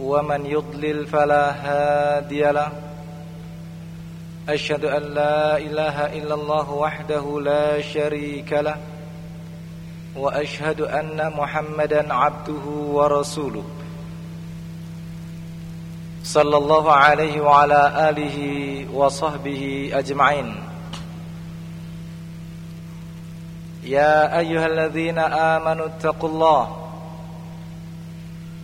ومن يضلل فلا هادي له. أشهد أن لا إله إلا الله وحده لا شريك له. وأشهد أن محمدا عبده ورسوله. صلى الله عليه وعلى آله وصحبه أجمعين. يا أيها الذين آمنوا اتقوا الله.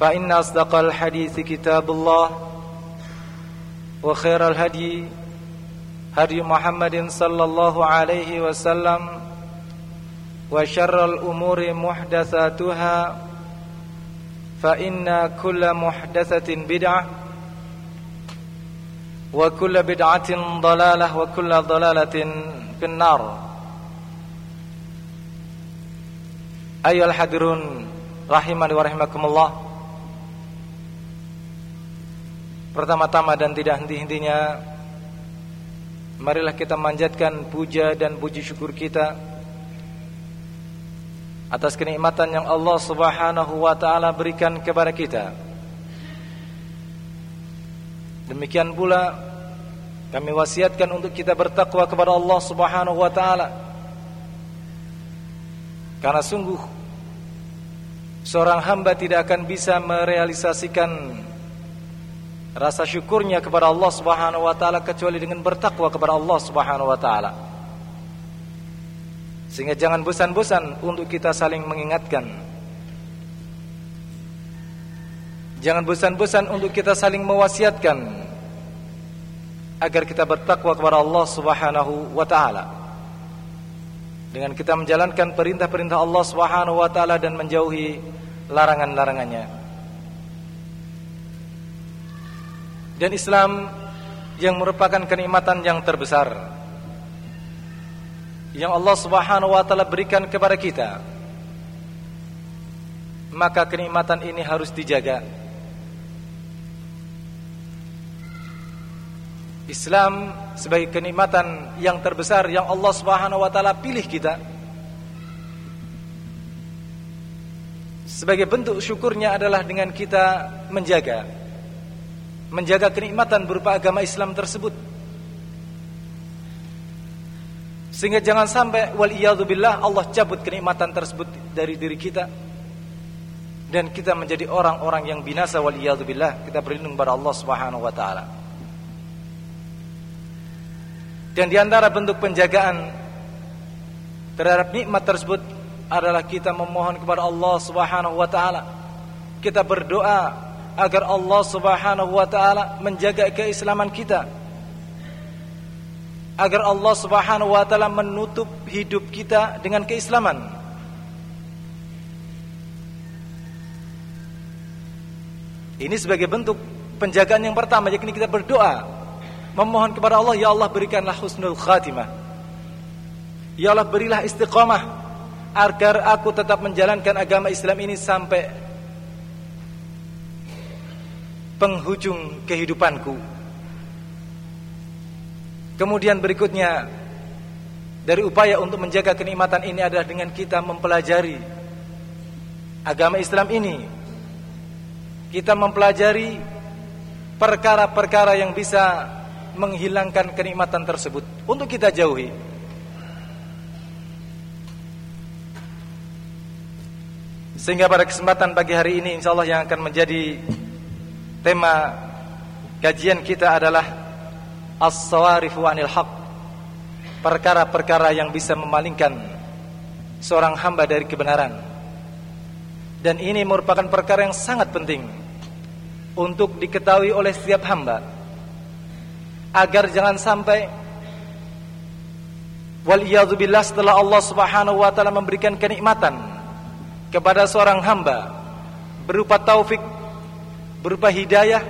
فإن أصدق الحديث كتاب الله وخير الهدي هدي محمد صلى الله عليه وسلم وشر الأمور محدثاتها فإن كل محدثة بدعة وكل بدعة ضلالة وكل ضلالة في النار. أيها الحاضرون rahimani wa rahimakumullah Pertama-tama dan tidak henti-hentinya Marilah kita manjatkan puja dan puji syukur kita Atas kenikmatan yang Allah subhanahu wa ta'ala berikan kepada kita. Demikian pula Kami wasiatkan untuk kita bertakwa kepada Allah subhanahu wa ta'ala. Karena sungguh Seorang hamba tidak akan bisa merealisasikan rasa syukurnya kepada Allah Subhanahu wa taala kecuali dengan bertakwa kepada Allah Subhanahu wa taala. Sehingga jangan bosan-bosan untuk kita saling mengingatkan. Jangan bosan-bosan untuk kita saling mewasiatkan agar kita bertakwa kepada Allah Subhanahu wa taala. Dengan kita menjalankan perintah-perintah Allah Subhanahu wa taala dan menjauhi larangan-larangannya. Dan Islam yang merupakan kenikmatan yang terbesar yang Allah Subhanahu wa taala berikan kepada kita. Maka kenikmatan ini harus dijaga. Islam sebagai kenikmatan yang terbesar yang Allah Subhanahu wa taala pilih kita. Sebagai bentuk syukurnya adalah dengan kita menjaga menjaga kenikmatan berupa agama Islam tersebut. Sehingga jangan sampai wal billah Allah cabut kenikmatan tersebut dari diri kita dan kita menjadi orang-orang yang binasa wal billah. Kita berlindung kepada Allah Subhanahu wa taala. Dan di antara bentuk penjagaan terhadap nikmat tersebut adalah kita memohon kepada Allah Subhanahu wa taala. Kita berdoa agar Allah Subhanahu wa taala menjaga keislaman kita. Agar Allah Subhanahu wa taala menutup hidup kita dengan keislaman. Ini sebagai bentuk penjagaan yang pertama yakni kita berdoa memohon kepada Allah ya Allah berikanlah husnul khatimah. Ya Allah berilah istiqamah agar aku tetap menjalankan agama Islam ini sampai penghujung kehidupanku. Kemudian berikutnya dari upaya untuk menjaga kenikmatan ini adalah dengan kita mempelajari agama Islam ini. Kita mempelajari perkara-perkara yang bisa menghilangkan kenikmatan tersebut untuk kita jauhi. Sehingga pada kesempatan pagi hari ini insya Allah yang akan menjadi tema kajian kita adalah As-sawarifu anil haq. Perkara-perkara yang bisa memalingkan Seorang hamba dari kebenaran. Dan ini merupakan perkara yang sangat penting Untuk diketahui oleh setiap hamba. Agar jangan sampai Waliyadzubillah setelah Allah subhanahu wa ta'ala memberikan kenikmatan kepada seorang hamba berupa taufik, berupa hidayah,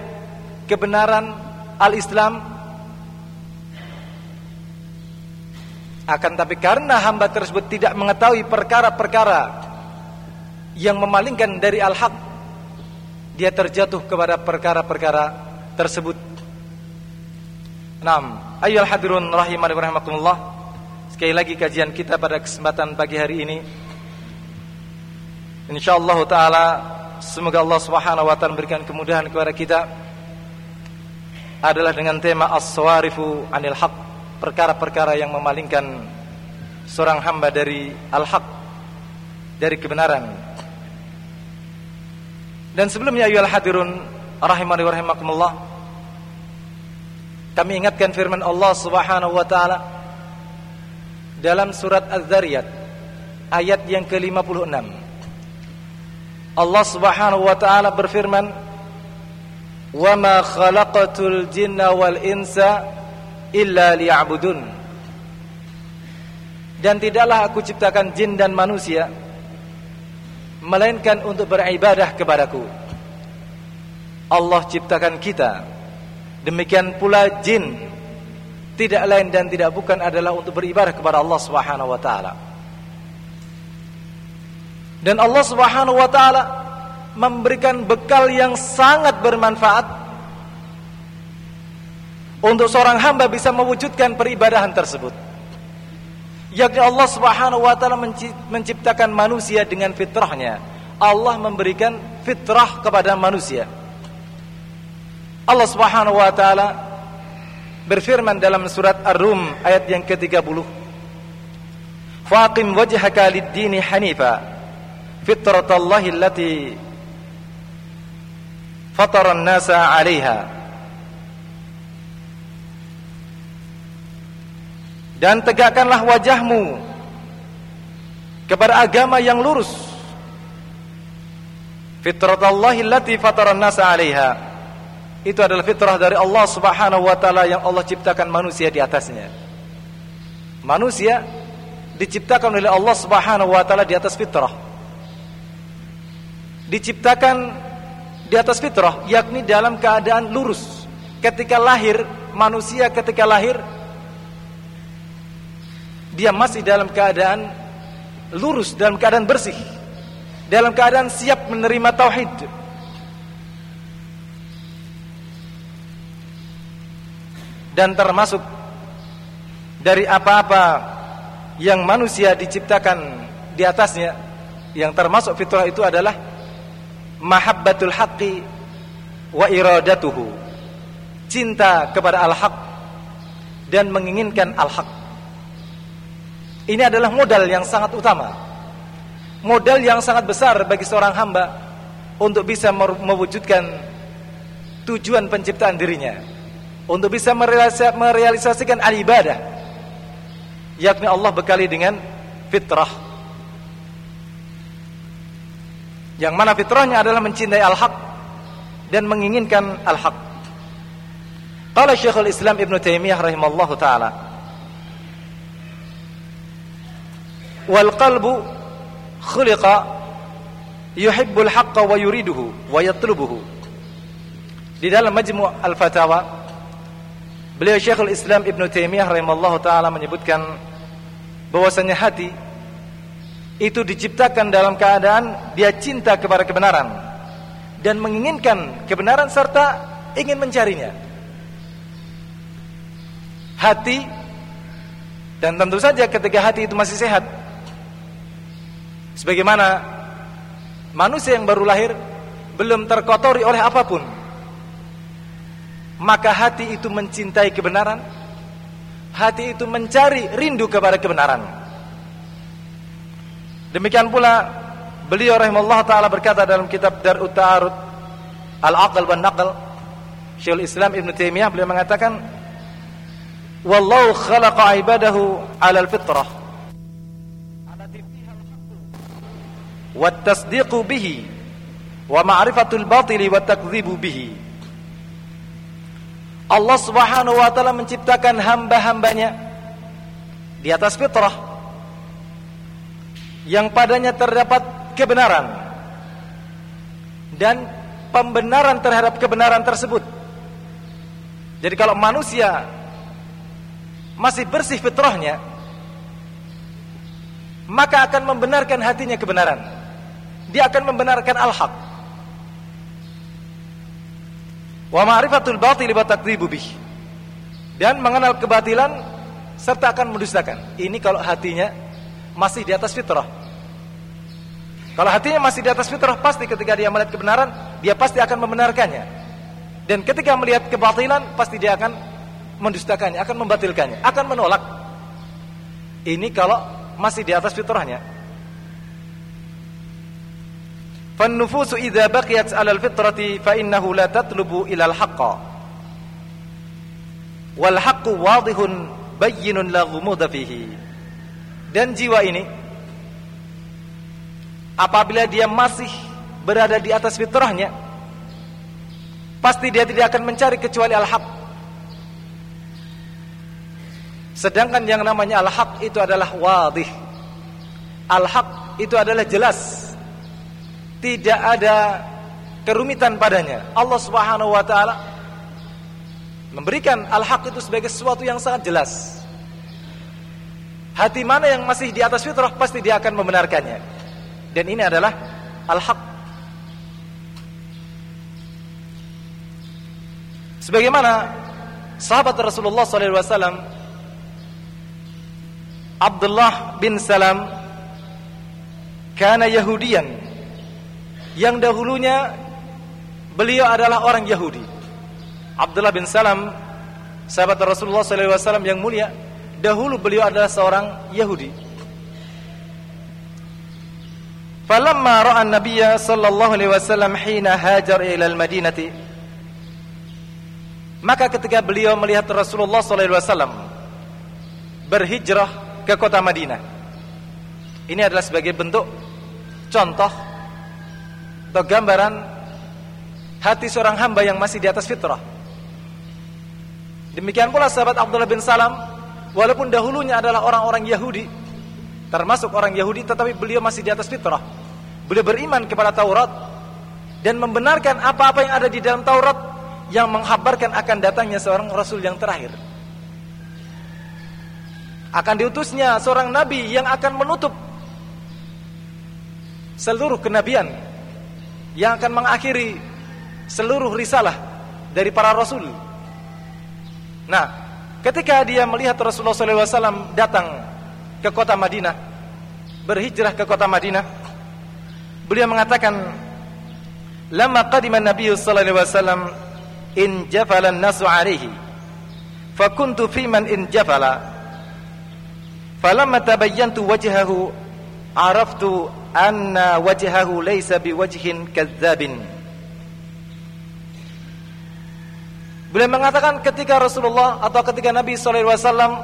kebenaran al-Islam akan tapi karena hamba tersebut tidak mengetahui perkara-perkara yang memalingkan dari al-haq dia terjatuh kepada perkara-perkara tersebut. Naam, ayyuhal hadirun rahimani rahimakumullah. Sekali lagi kajian kita pada kesempatan pagi hari ini insyaallah taala semoga Allah Subhanahu wa taala memberikan kemudahan kepada kita adalah dengan tema as-sawarifu anil haq perkara-perkara yang memalingkan seorang hamba dari al-haq dari kebenaran. Dan sebelumnya ayyuhal hadirun rahimani wa rahimakumullah kami ingatkan firman Allah Subhanahu wa taala dalam surat Az-Zariyat ayat yang ke-56 Allah Subhanahu wa taala berfirman, "Wa ma khalaqatul jinna wal insa illa liya'budun." Dan tidaklah aku ciptakan jin dan manusia melainkan untuk beribadah kepadaku. Allah ciptakan kita. Demikian pula jin tidak lain dan tidak bukan adalah untuk beribadah kepada Allah Subhanahu wa taala. Dan Allah Subhanahu wa taala memberikan bekal yang sangat bermanfaat untuk seorang hamba bisa mewujudkan peribadahan tersebut. Yakni Allah Subhanahu wa taala menciptakan manusia dengan fitrahnya. Allah memberikan fitrah kepada manusia. Allah Subhanahu wa taala berfirman dalam surat Ar-Rum ayat yang ke-30. Faqim wajhaka lid-dini hanifa fitratallahi allati fatara an-nasa 'alaiha. Dan tegakkanlah wajahmu kepada agama yang lurus. Fitratallahi allati fatara an-nasa 'alaiha. Itu adalah fitrah dari Allah Subhanahu wa taala yang Allah ciptakan manusia di atasnya. Manusia diciptakan oleh Allah Subhanahu wa taala di atas fitrah diciptakan di atas fitrah yakni dalam keadaan lurus. Ketika lahir manusia ketika lahir dia masih dalam keadaan lurus dalam keadaan bersih dalam keadaan siap menerima tauhid. Dan termasuk dari apa-apa yang manusia diciptakan di atasnya yang termasuk fitrah itu adalah mahabbatul haqqi wa iradatuhu. Cinta kepada al-haq dan menginginkan al-haq. Ini adalah modal yang sangat utama. Modal yang sangat besar bagi seorang hamba untuk bisa mewujudkan tujuan penciptaan dirinya. Untuk bisa merealisasikan al-ibadah. Yakni Allah bekali dengan fitrah Yang mana fitrahnya adalah mencintai al-haq dan menginginkan al-haq. Qala Syekhul Islam Ibn Taimiyah rahimallahu taala. Wal qalbu khuliqa yuhibbul haqqa wa yuriduhu wa yatlubuhu. Di dalam Majmu' Al-Fatawa beliau Syekhul Islam Ibn Taimiyah rahimallahu taala menyebutkan bahwasanya hati itu diciptakan dalam keadaan dia cinta kepada kebenaran dan menginginkan kebenaran serta ingin mencarinya. Hati dan tentu saja ketika hati itu masih sehat sebagaimana manusia yang baru lahir belum terkotori oleh apa pun maka hati itu mencintai kebenaran hati itu mencari rindu kepada kebenaran demikian pula beliau rahimahullah taala berkata dalam kitab Darut Ta'arud Al-Aql wan Naql Syekhul Islam Ibn Taimiyah beliau mengatakan wallahu khalaqa ibadahu 'ala al-fitrah. Wa tasdiqu bihi wa ma'rifatul batili wa takdzibu bihi. Allah Subhanahu wa taala menciptakan hamba-hambanya di atas fitrah yang padanya terdapat kebenaran dan pembenaran terhadap kebenaran tersebut. Jadi kalau manusia masih bersih fitrahnya maka akan membenarkan hatinya kebenaran. Dia akan membenarkan al-haq. wa ma'rifatul batil wa takdzibu bih dan mengenal kebatilan serta akan mendustakan ini kalau hatinya masih di atas fitrah. Kalau hatinya masih di atas fitrah, pasti ketika dia melihat kebenaran, dia pasti akan membenarkannya. Dan ketika melihat kebatilan, pasti dia akan mendustakannya, akan membatilkannya, akan menolak. Ini kalau masih di atas fitrahnya. فَالنُّفُوسُ إِذَا بَقِيَتْ عَلَى الْفِطْرَةِ فَإِنَّهُ لَا innahu إِلَى الْحَقَّ وَالْحَقُّ وَاضِحٌ بَيِّنٌ لَا غُمُودَ فِيهِ dan jiwa ini apabila dia masih berada di atas fitrahnya pasti dia tidak akan mencari kecuali al-haq sedangkan yang namanya al-haq itu adalah wadih al-haq itu adalah jelas tidak ada kerumitan padanya. Allah Subhanahu wa taala memberikan al-haq itu sebagai sesuatu yang sangat jelas. Hati mana yang masih di atas fitrah pasti dia akan membenarkannya. Dan ini adalah al-haq. Sebagaimana sahabat Rasulullah SAW Abdullah bin Salam kana Yahudian yang dahulunya beliau adalah orang Yahudi. Abdullah bin Salam, sahabat Rasulullah SAW yang mulia, dahulu beliau adalah seorang Yahudi. Falamma ra'a an-nabiy sallallahu alaihi wasallam hina hajar ila al-Madinati Maka ketika beliau melihat Rasulullah sallallahu alaihi wasallam berhijrah ke kota Madinah. Ini adalah sebagai bentuk contoh atau gambaran hati seorang hamba yang masih di atas fitrah. Demikian pula sahabat Abdullah bin Salam, walaupun dahulunya adalah orang-orang Yahudi, termasuk orang Yahudi, tetapi beliau masih di atas fitrah. Beliau beriman kepada Taurat dan membenarkan apa-apa yang ada di dalam Taurat yang menghabarkan akan datangnya seorang Rasul yang terakhir. Akan diutusnya seorang Nabi yang akan menutup seluruh kenabian yang akan mengakhiri seluruh risalah dari para rasul. Nah, ketika dia melihat Rasulullah SAW datang ke kota Madinah, berhijrah ke kota Madinah, beliau mengatakan, "Lama qadima Nabi sallallahu alaihi wasallam in jafala an-nasu alaihi, fa kuntu fi man in jafala." Falamma tabayyantu wajhahu araftu anna wajhahu laysa biwajhin kadzabin Beliau mengatakan ketika Rasulullah atau ketika Nabi wasallam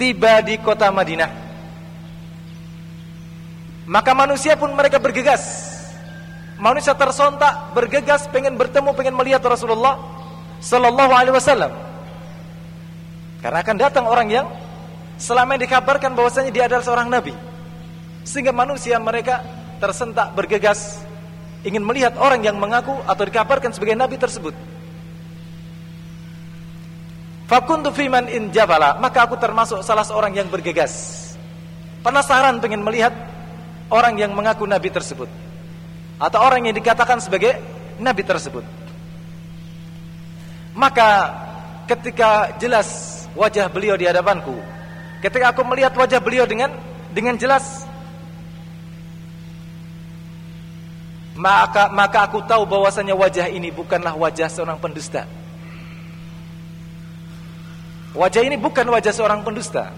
tiba di kota Madinah maka manusia pun mereka bergegas manusia tersontak bergegas pengen bertemu pengen melihat Rasulullah sallallahu alaihi wasallam karena akan datang orang yang selama yang dikabarkan bahwasanya dia adalah seorang nabi. Sehingga manusia mereka tersentak bergegas ingin melihat orang yang mengaku atau dikabarkan sebagai nabi tersebut. Fakuntu fiman in jabala, maka aku termasuk salah seorang yang bergegas. Penasaran pengen melihat orang yang mengaku nabi tersebut. atau orang yang dikatakan sebagai nabi tersebut. Maka ketika jelas wajah beliau di hadapanku, ketika aku melihat wajah beliau dengan dengan jelas maka maka aku tahu bahwasanya wajah ini bukanlah wajah seorang pendusta. Wajah ini bukan wajah seorang pendusta.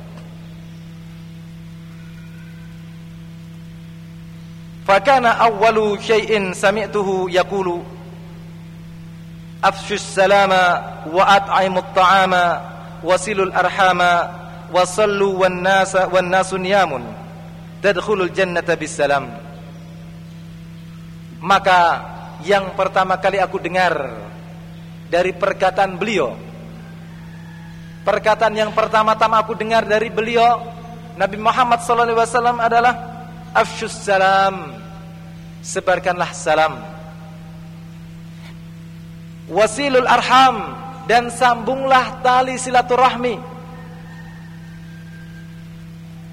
Fakana awwalu syai'in sami'tuhu yaqulu Afshus salama wa at'imut ta'ama wasilul arhama wasallu wan nasa wan nasun yamun tadkhulul jannata bisalam Maka yang pertama kali aku dengar dari perkataan beliau Perkataan yang pertama-tama aku dengar dari beliau Nabi Muhammad SAW adalah Afshus salam Sebarkanlah salam. Wasilul arham Dan sambunglah tali silaturahmi.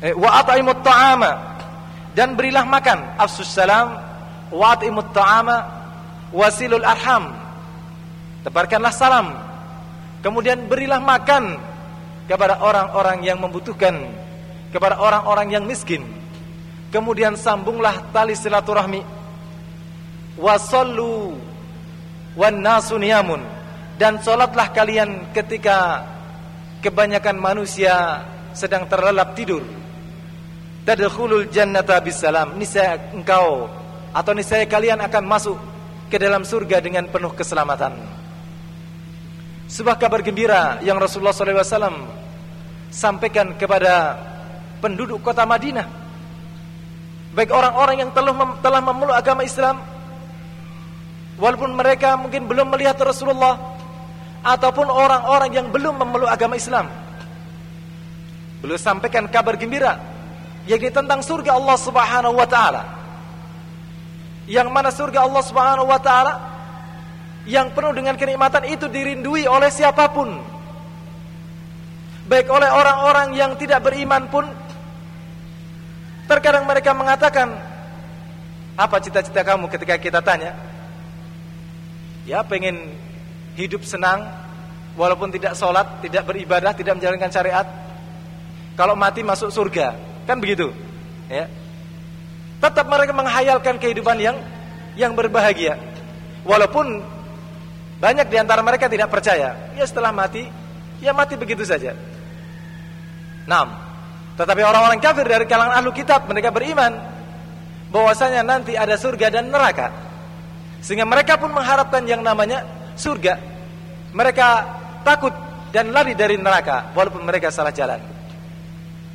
Eh, Wa at'imut ta'ama Dan berilah makan. Afshus salam Wa at'imut ta'ama Wasilul arham Tebarkanlah salam Kemudian berilah makan kepada orang-orang yang membutuhkan, kepada orang-orang yang miskin. Kemudian sambunglah tali silaturahmi. Wasallu wan nasu niyamun dan salatlah kalian ketika kebanyakan manusia sedang terlelap tidur. Tadkhulul jannata bisalam. Niscaya engkau atau niscaya kalian akan masuk ke dalam surga dengan penuh keselamatan. Sebuah kabar gembira yang Rasulullah SAW sampaikan kepada penduduk kota Madinah. Baik orang-orang yang telah mem telah memeluk agama Islam, walaupun mereka mungkin belum melihat Rasulullah, ataupun orang-orang yang belum memeluk agama Islam. Beliau sampaikan kabar gembira, yakni tentang surga Allah Subhanahu Wa Taala. Yang mana surga Allah Subhanahu Wa Taala yang penuh dengan kenikmatan itu dirindui oleh siapa pun. Baik oleh orang-orang yang tidak beriman pun terkadang mereka mengatakan, "Apa cita-cita kamu?" ketika kita tanya. Ya, pengen hidup senang walaupun tidak sholat, tidak beribadah, tidak menjalankan syariat. Kalau mati masuk surga, kan begitu? Ya. Tetap mereka menghayalkan kehidupan yang yang berbahagia. Walaupun banyak di antara mereka tidak percaya. Ya setelah mati, ya mati begitu saja. Nam. Tetapi orang-orang kafir dari kalangan ahlu kitab mereka beriman bahwasanya nanti ada surga dan neraka. Sehingga mereka pun mengharapkan yang namanya surga. Mereka takut dan lari dari neraka walaupun mereka salah jalan.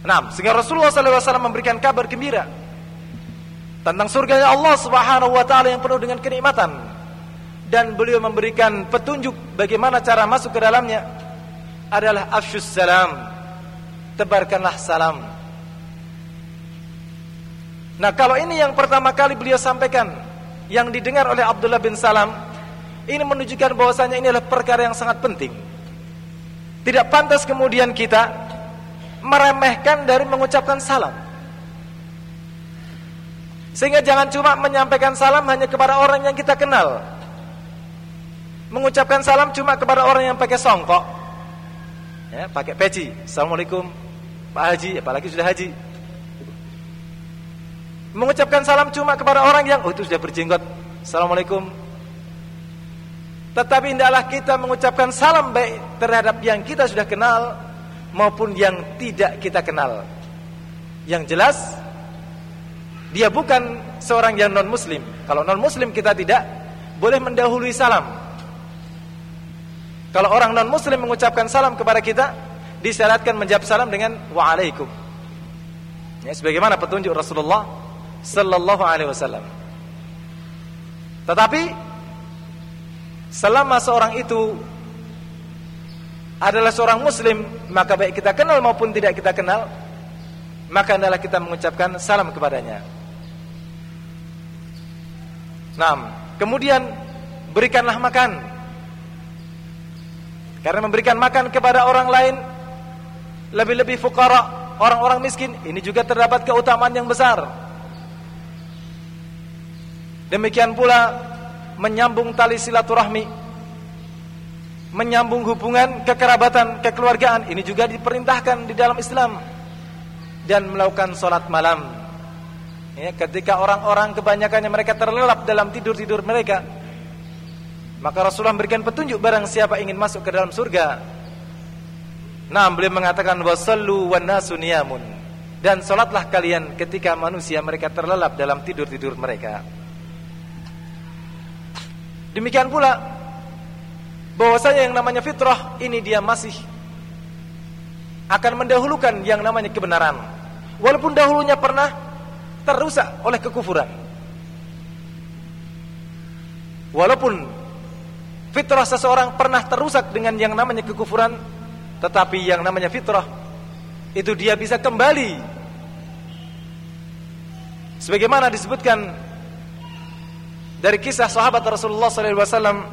Nam. Sehingga Rasulullah SAW memberikan kabar gembira tentang surganya Allah Subhanahu wa taala yang penuh dengan kenikmatan. Dan beliau memberikan petunjuk bagaimana cara masuk ke dalamnya adalah afsyus salam tebarkanlah salam. Nah kalau ini yang pertama kali beliau sampaikan yang didengar oleh Abdullah bin Salam ini menunjukkan bahwasanya ini adalah perkara yang sangat penting. Tidak pantas kemudian kita meremehkan dari mengucapkan salam sehingga jangan cuma menyampaikan salam hanya kepada orang yang kita kenal. Mengucapkan salam cuma kepada orang yang pakai songkok ya pakai peci. Assalamualaikum pak haji apalagi sudah haji. Mengucapkan salam cuma kepada orang yang oh itu sudah berjenggot. Assalamualaikum. Tetapi hendaklah kita mengucapkan salam baik terhadap yang kita sudah kenal maupun yang tidak kita kenal. Yang jelas dia bukan seorang yang non muslim kalau non muslim kita tidak boleh mendahului salam. Kalau orang non muslim mengucapkan salam kepada kita Disyaratkan menjawab salam dengan Waalaikum. Ya, Sebagaimana petunjuk Rasulullah Sallallahu alaihi wasallam. Tetapi Selama seorang itu Adalah seorang muslim Maka baik kita kenal maupun tidak kita kenal Maka adalah kita mengucapkan salam kepadanya Nah, kemudian berikanlah makan karena memberikan makan kepada orang lain lebih-lebih fukara, orang-orang miskin, ini juga terdapat keutamaan yang besar. Demikian pula menyambung tali silaturahmi, menyambung hubungan kekerabatan, kekeluargaan ini juga diperintahkan di dalam Islam dan melakukan sholat malam. Ya, ketika orang-orang kebanyakannya mereka terlelap dalam tidur-tidur mereka, maka Rasulullah memberikan petunjuk barang siapa ingin masuk ke dalam surga. Nah, beliau mengatakan wasallu wan. Dan salatlah kalian ketika manusia mereka terlelap dalam tidur-tidur mereka. Demikian pula bahwasanya yang namanya fitrah ini dia masih akan mendahulukan yang namanya kebenaran. Walaupun dahulunya pernah terusak oleh kekufuran. Walaupun fitrah seseorang pernah terusak dengan yang namanya kekufuran, tetapi yang namanya fitrah itu dia bisa kembali. Sebagaimana disebutkan dari kisah sahabat Rasulullah SAW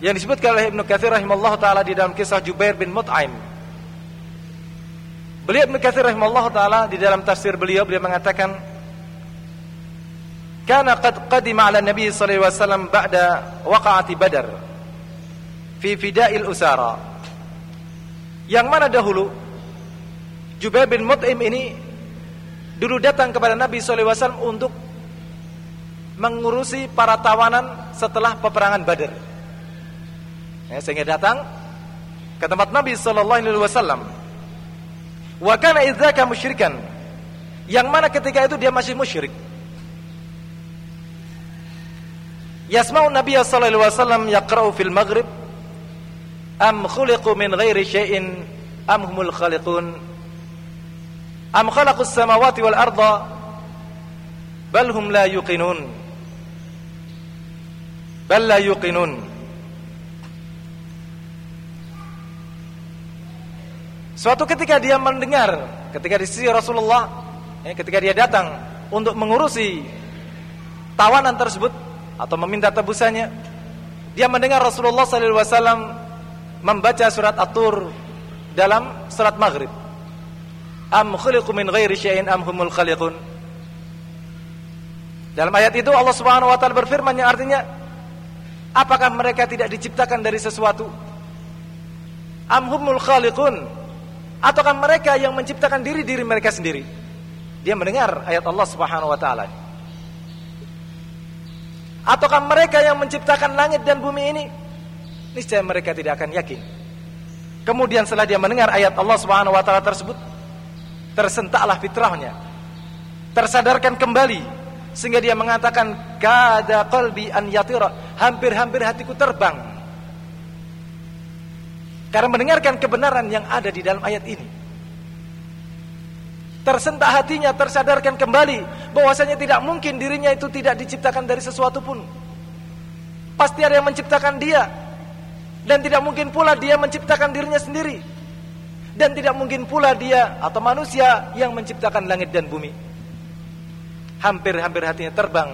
yang disebutkan oleh Ibnu Katsir rahimahullah taala di dalam kisah Jubair bin Mut'aim. Beliau Ibnu Katsir rahimahullah taala di dalam tafsir beliau beliau mengatakan Kana qad qadima ala Nabi sallallahu alaihi wasallam ba'da waqa'ati Badar fi fida'il usara. Yang mana dahulu Jubair bin Mut'im ini dulu datang kepada Nabi sallallahu alaihi wasallam untuk mengurusi para tawanan setelah peperangan Badar. Ya, sehingga datang ke tempat Nabi sallallahu alaihi wasallam. Wa kana idzaka musyrikan. Yang mana ketika itu dia masih musyrik. Yasma'u Nabi sallallahu alaihi wasallam yaqra'u fil maghrib am khuliqu min ghairi syai'in am humul khaliqun am khalaqus samawati wal arda bal hum la yuqinun bal la yuqinun Suatu ketika dia mendengar ketika di sisi Rasulullah ya, ketika dia datang untuk mengurusi tawanan tersebut atau meminta tebusannya dia mendengar Rasulullah sallallahu alaihi wasallam membaca surat At-Tur dalam surat Maghrib. Am khuliqu min ghairi syai'in am humul khaliqun. Dalam ayat itu Allah Subhanahu wa taala berfirman yang artinya Apakah mereka tidak diciptakan dari sesuatu? Amhumul khaliqun ataukah mereka yang menciptakan diri-diri mereka sendiri? Dia mendengar ayat Allah Subhanahu wa taala. Ataukah mereka yang menciptakan langit dan bumi ini? Niscaya mereka tidak akan yakin. Kemudian setelah dia mendengar ayat Allah Subhanahu wa taala tersebut, tersentaklah fitrahnya. Tersadarkan kembali sehingga dia mengatakan kada qalbi an yatira hampir-hampir hatiku terbang karena mendengarkan kebenaran yang ada di dalam ayat ini. Tersentak hatinya tersadarkan kembali bahwasanya tidak mungkin dirinya itu tidak diciptakan dari sesuatu pun. Pasti ada yang menciptakan dia. Dan tidak mungkin pula dia menciptakan dirinya sendiri. Dan tidak mungkin pula dia atau manusia yang menciptakan langit dan bumi. Hampir-hampir hatinya terbang.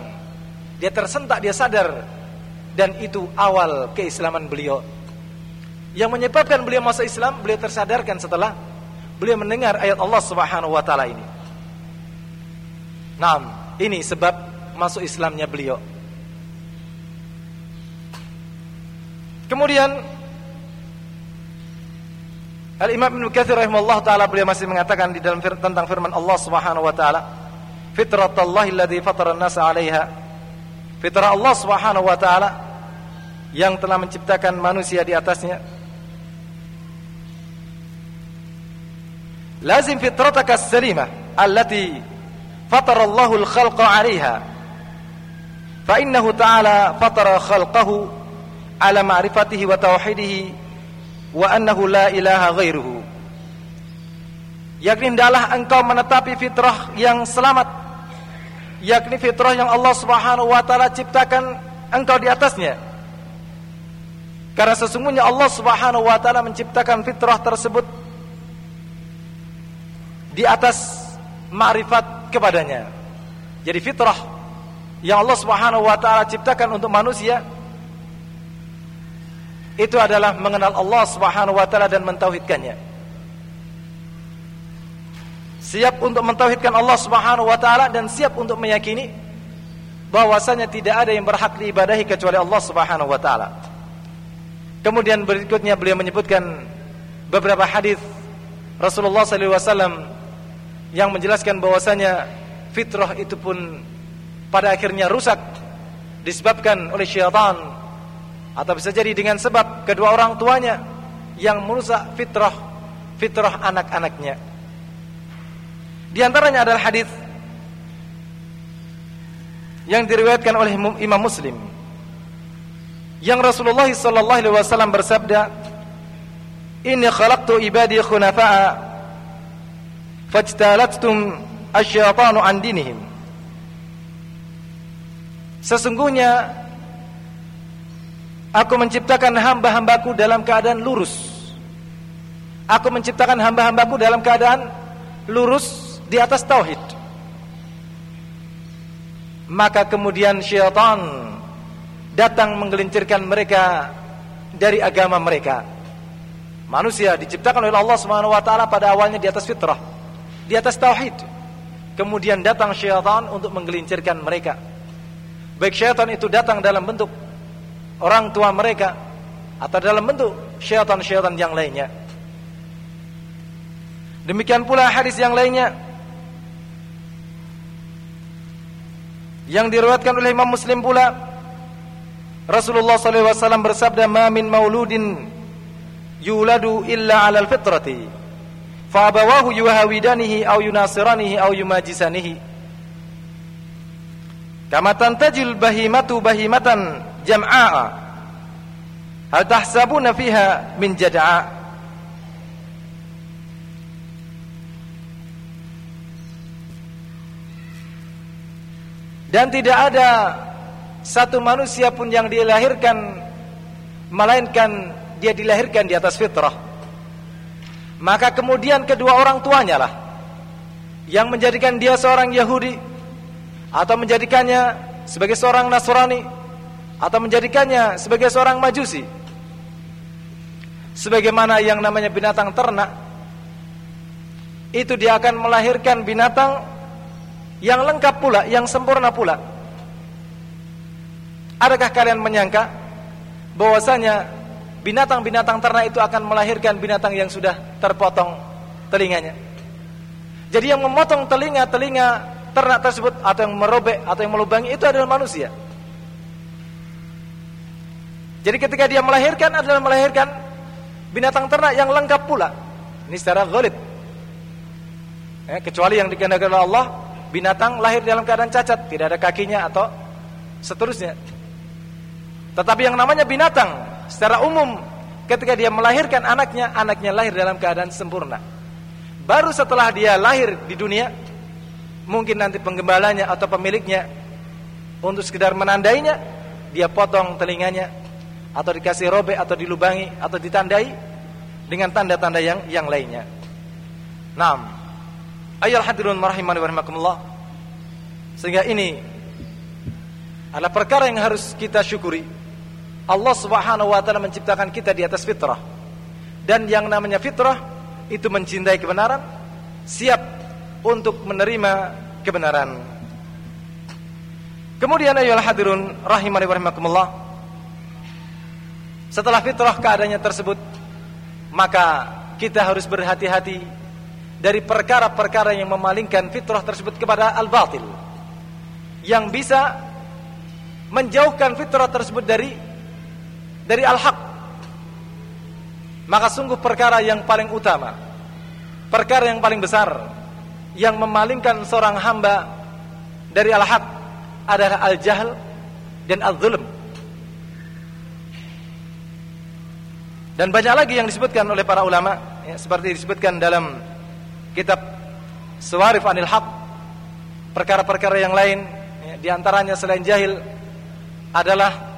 Dia tersentak, dia sadar. Dan itu awal keislaman beliau. Yang menyebabkan beliau masuk Islam, beliau tersadarkan setelah beliau mendengar ayat Allah Subhanahu wa taala ini. Naam, ini sebab masuk Islamnya beliau. Kemudian Al-Imam Ibnu Katsir rahimahullah taala beliau masih mengatakan di dalam tentang firman Allah Subhanahu wa taala fitratallahi alladhi fatara an-nasa 'alaiha fitrah Allah Subhanahu wa taala yang telah menciptakan manusia di atasnya lazim fitrataka as-salimah allati fatara Allahu al-khalqa 'alaiha fa innahu ta'ala fatara khalqahu ala ma'rifatihi wa tauhidihi wa annahu la ilaha ghairuhu yakni hendaklah engkau menetapi fitrah yang selamat. Yakni fitrah yang Allah Subhanahu wa taala ciptakan engkau di atasnya. Karena sesungguhnya Allah Subhanahu wa taala menciptakan fitrah tersebut di atas ma'rifat kepadanya. Jadi fitrah yang Allah Subhanahu wa taala ciptakan untuk manusia itu adalah mengenal Allah Subhanahu wa taala dan mentauhidkannya siap untuk mentauhidkan Allah Subhanahu wa taala dan siap untuk meyakini bahwasanya tidak ada yang berhak diibadahi kecuali Allah Subhanahu wa taala. Kemudian berikutnya beliau menyebutkan beberapa hadis Rasulullah sallallahu alaihi wasallam yang menjelaskan bahwasanya fitrah itu pun pada akhirnya rusak disebabkan oleh syaitan atau bisa jadi dengan sebab kedua orang tuanya yang merusak fitrah fitrah anak-anaknya. Di antaranya adalah hadis yang diriwayatkan oleh Imam Muslim yang Rasulullah sallallahu alaihi wasallam bersabda Inni khalaqtu ibadi khunafa'a fajtalatum asyaitanu an dinihim Sesungguhnya aku menciptakan hamba-hambaku dalam keadaan lurus. Aku menciptakan hamba-hambaku dalam keadaan lurus di atas tauhid. Maka kemudian syaitan datang menggelincirkan mereka dari agama mereka. Manusia diciptakan oleh Allah Subhanahu wa taala pada awalnya di atas fitrah, di atas tauhid. Kemudian datang syaitan untuk menggelincirkan mereka. Baik syaitan itu datang dalam bentuk orang tua mereka atau dalam bentuk syaitan-syaitan yang lainnya. Demikian pula hadis yang lainnya yang diriwayatkan oleh Imam Muslim pula Rasulullah SAW bersabda ma min mauludin yuladu illa 'alal fitrati fa abawahu yuhawidanihi aw yunasiranihi aw yumajisanihi. Kama tantajil bahimatu bahimatan jam'a'a. Hal tahsabuna fiha min jada'a Dan tidak ada satu manusia pun yang dilahirkan melainkan dia dilahirkan di atas fitrah. Maka kemudian kedua orang tuanya lah yang menjadikan dia seorang Yahudi atau menjadikannya sebagai seorang Nasrani atau menjadikannya sebagai seorang Majusi. Sebagaimana yang namanya binatang ternak itu dia akan melahirkan binatang yang lengkap pula, yang sempurna pula. Adakah kalian menyangka bahwasanya binatang-binatang ternak itu akan melahirkan binatang yang sudah terpotong telinganya? Jadi yang memotong telinga-telinga ternak tersebut atau yang merobek atau yang melubangi itu adalah manusia. Jadi ketika dia melahirkan adalah melahirkan binatang ternak yang lengkap pula. Ini secara ghalib. Eh, kecuali yang dikehendaki oleh Allah binatang lahir dalam keadaan cacat, tidak ada kakinya atau seterusnya. Tetapi yang namanya binatang secara umum ketika dia melahirkan anaknya, anaknya lahir dalam keadaan sempurna. Baru setelah dia lahir di dunia, mungkin nanti penggembalanya atau pemiliknya untuk sekedar menandainya, dia potong telinganya atau dikasih robek atau dilubangi atau ditandai dengan tanda-tanda yang yang lainnya. Nah, Ayol hadirun marahimani wa Sehingga ini adalah perkara yang harus kita syukuri. Allah Subhanahu wa taala menciptakan kita di atas fitrah. Dan yang namanya fitrah itu mencintai kebenaran, siap untuk menerima kebenaran. Kemudian ayol hadirun rahimani wa Setelah fitrah keadaannya tersebut, maka kita harus berhati-hati dari perkara-perkara yang memalingkan fitrah tersebut kepada al-batil yang bisa menjauhkan fitrah tersebut dari dari al-haq. Maka sungguh perkara yang paling utama perkara yang paling besar yang memalingkan seorang hamba dari al-haq adalah al-jahl dan al-zulm. Dan banyak lagi yang disebutkan oleh para ulama ya, seperti disebutkan dalam kitab Suwarif Anil Haq perkara-perkara yang lain ya, di antaranya selain jahil adalah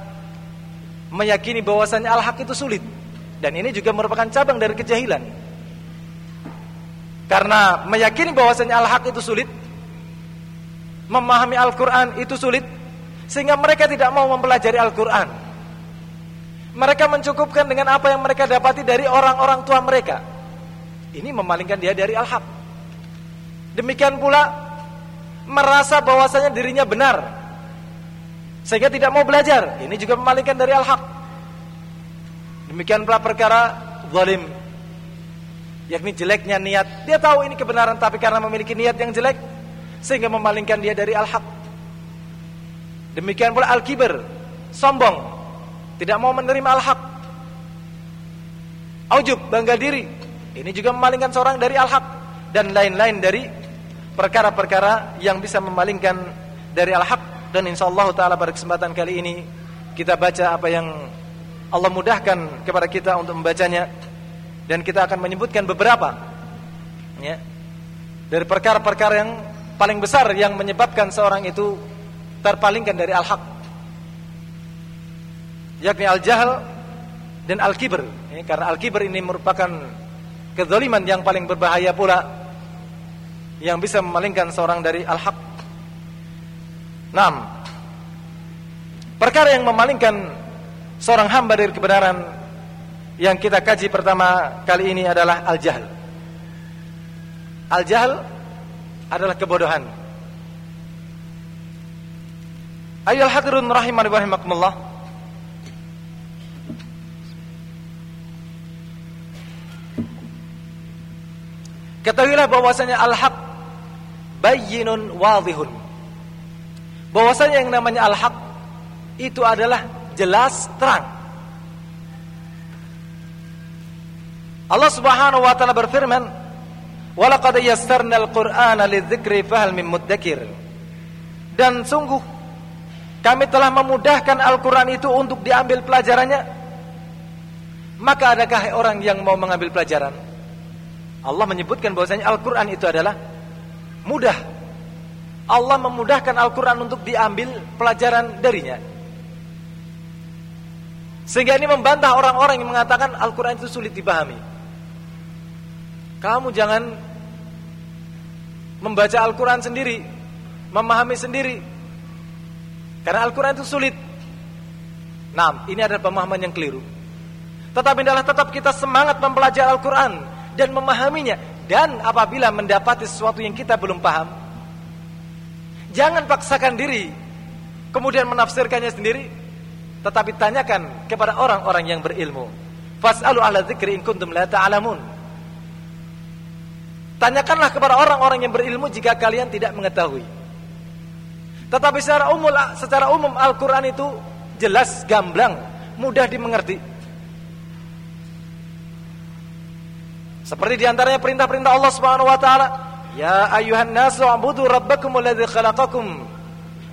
meyakini bahwasanya al-haq itu sulit dan ini juga merupakan cabang dari kejahilan karena meyakini bahwasanya al-haq itu sulit memahami Al-Qur'an itu sulit sehingga mereka tidak mau mempelajari Al-Qur'an mereka mencukupkan dengan apa yang mereka dapati dari orang-orang tua mereka ini memalingkan dia dari al-haq. Demikian pula merasa bahwasanya dirinya benar. Sehingga tidak mau belajar. Ini juga memalingkan dari al-haq. Demikian pula perkara zalim yakni jeleknya niat. Dia tahu ini kebenaran tapi karena memiliki niat yang jelek sehingga memalingkan dia dari al-haq. Demikian pula al-kibr, sombong, tidak mau menerima al-haq. Aujub, bangga diri. Ini juga memalingkan seorang dari al-haq dan lain-lain dari perkara-perkara yang bisa memalingkan dari al-haq dan insyaallah taala pada kesempatan kali ini kita baca apa yang Allah mudahkan kepada kita untuk membacanya. Dan kita akan menyebutkan beberapa ya dari perkara-perkara yang paling besar yang menyebabkan seorang itu terpalingkan dari al-haq yakni al-jahl dan al-kibr ya, karena al-kibr ini merupakan kezaliman yang paling berbahaya pula yang bisa memalingkan seorang dari al-haq 6 perkara yang memalingkan seorang hamba dari kebenaran yang kita kaji pertama kali ini adalah al-jahl. Al-jahl adalah kebodohan. Ayol hadirun rahimani wa rahimakumullah. Ketahuilah bahwasanya al-haq bayyinun wadhihun. Bahwasanya yang namanya al-haq itu adalah jelas terang. Allah Subhanahu wa taala berfirman, "Wa laqad yassarnal Qur'ana lidzikri fahal muddakir." Dan sungguh kami telah memudahkan Al-Qur'an itu untuk diambil pelajarannya. Maka adakah orang yang mau mengambil pelajaran? Allah menyebutkan bahwasanya Al-Qur'an itu adalah mudah. Allah memudahkan Al-Qur'an untuk diambil pelajaran darinya. Sehingga ini membantah orang-orang yang mengatakan Al-Quran itu sulit dipahami. Kamu jangan membaca Al-Quran sendiri, memahami sendiri. Karena Al-Quran itu sulit. Nah, ini adalah pemahaman yang keliru. Tetapi adalah tetap kita semangat mempelajari Al-Quran dan memahaminya. Dan apabila mendapati sesuatu yang kita belum paham, jangan paksakan diri, kemudian menafsirkannya sendiri, tetapi tanyakan kepada orang-orang yang berilmu. Fas'alu ahla dzikri in kuntum la ta'lamun. Tanyakanlah kepada orang-orang yang berilmu jika kalian tidak mengetahui. Tetapi secara umum secara umum Al-Qur'an itu jelas, gamblang, mudah dimengerti. Seperti di antaranya perintah-perintah Allah taala, "Ya ayuhan nasu abudu rabbakum alladzi khalaqakum."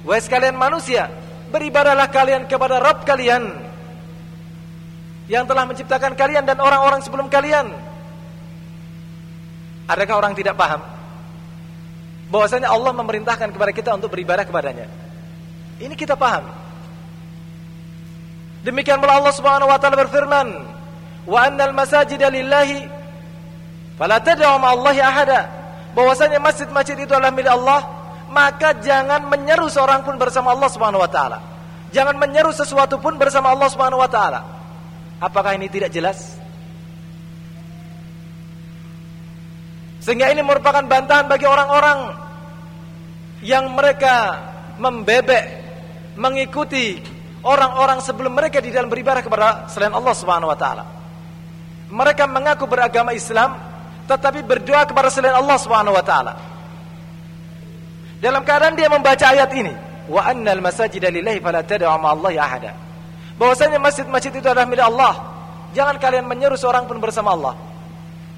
Wahai sekalian manusia, beribadahlah kalian kepada Rabb kalian yang telah menciptakan kalian dan orang-orang sebelum kalian. Adakah orang tidak paham? Bahwasanya Allah memerintahkan kepada kita untuk beribadah kepadanya. Ini kita paham. Demikian pula Allah Subhanahu wa taala berfirman, "Wa annal masajida lillahi fala tad'u ma'allahi ahada." Bahwasanya masjid-masjid itu adalah milik Allah, maka jangan menyeru seorang pun bersama Allah Subhanahu wa taala. Jangan menyeru sesuatu pun bersama Allah Subhanahu wa taala. Apakah ini tidak jelas? Sehingga ini merupakan bantahan bagi orang-orang yang mereka membebek, mengikuti orang-orang sebelum mereka di dalam beribadah kepada selain Allah Subhanahu wa taala. Mereka mengaku beragama Islam tetapi berdoa kepada selain Allah Subhanahu wa taala. Dalam keadaan dia membaca ayat ini, wa annal masajida lillahi fala tad'u ma'allahi ahada. Bahwasanya masjid-masjid itu adalah milik Allah. Jangan kalian menyeru seorang pun bersama Allah.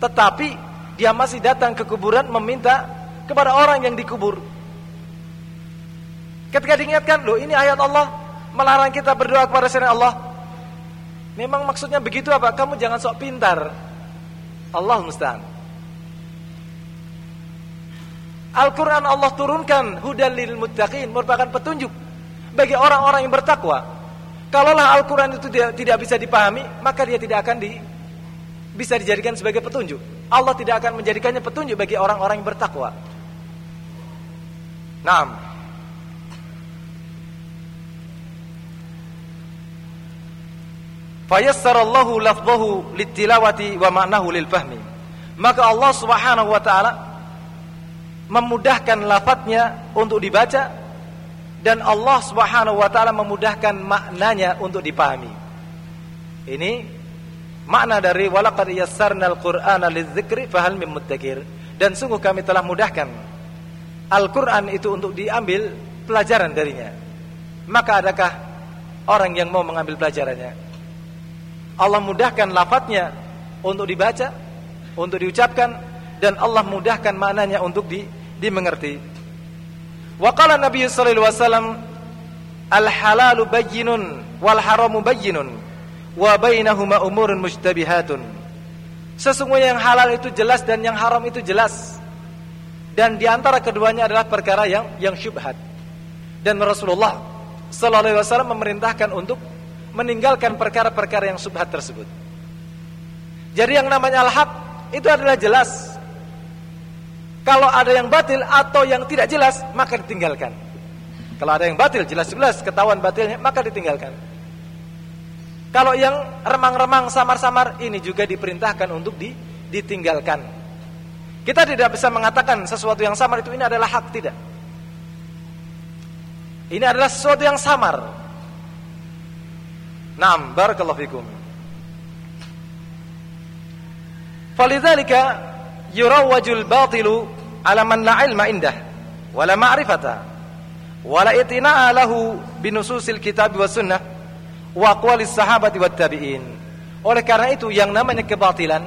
Tetapi dia masih datang ke kuburan meminta kepada orang yang dikubur. Ketika diingatkan, loh ini ayat Allah melarang kita berdoa kepada selain Allah. Memang maksudnya begitu apa? Kamu jangan sok pintar. Allah musta'an. Al-Quran Allah turunkan hudalil muttaqin merupakan petunjuk bagi orang-orang yang bertakwa. Kalaulah Al-Quran itu tidak, bisa dipahami, maka dia tidak akan di, bisa dijadikan sebagai petunjuk. Allah tidak akan menjadikannya petunjuk bagi orang-orang yang bertakwa. Naam. Fayassarallahu lafzahu litilawati wa ma'nahu lil fahmi. Maka Allah Subhanahu wa taala memudahkan lafadznya untuk dibaca dan Allah Subhanahu wa taala memudahkan maknanya untuk dipahami. Ini makna dari walaqad yassarnal qur'ana lidzikri fahal mim. Dan sungguh kami telah mudahkan Al-Qur'an itu untuk diambil pelajaran darinya. Maka adakah orang yang mau mengambil pelajarannya? Allah mudahkan lafadznya untuk dibaca, untuk diucapkan dan Allah mudahkan maknanya untuk di, dimengerti. Wa qala Nabi sallallahu alaihi wasallam al-halalu bayyinun wal haramu bayyinun wa bainahuma umurun mushtabihatun. Sesungguhnya yang halal itu jelas dan yang haram itu jelas. Dan di antara keduanya adalah perkara yang yang syubhat. Dan Rasulullah sallallahu alaihi wasallam memerintahkan untuk meninggalkan perkara-perkara yang subhat tersebut. Jadi yang namanya al-haq itu adalah jelas. Kalau ada yang batil atau yang tidak jelas, maka ditinggalkan. Kalau ada yang batil jelas-jelas ketahuan batilnya, maka ditinggalkan. Kalau yang remang-remang samar-samar ini juga diperintahkan untuk di, ditinggalkan. Kita tidak bisa mengatakan sesuatu yang samar itu ini adalah hak tidak. Ini adalah sesuatu yang samar. Naam, barakallahu fikum. Falidzalika yurawwajul batilu ala man la ilma indah wala ma'rifata wala itina'a lahu binususil kitab wa sunnah wa aqwalis sahabati wat tabi'in. Oleh karena itu yang namanya kebatilan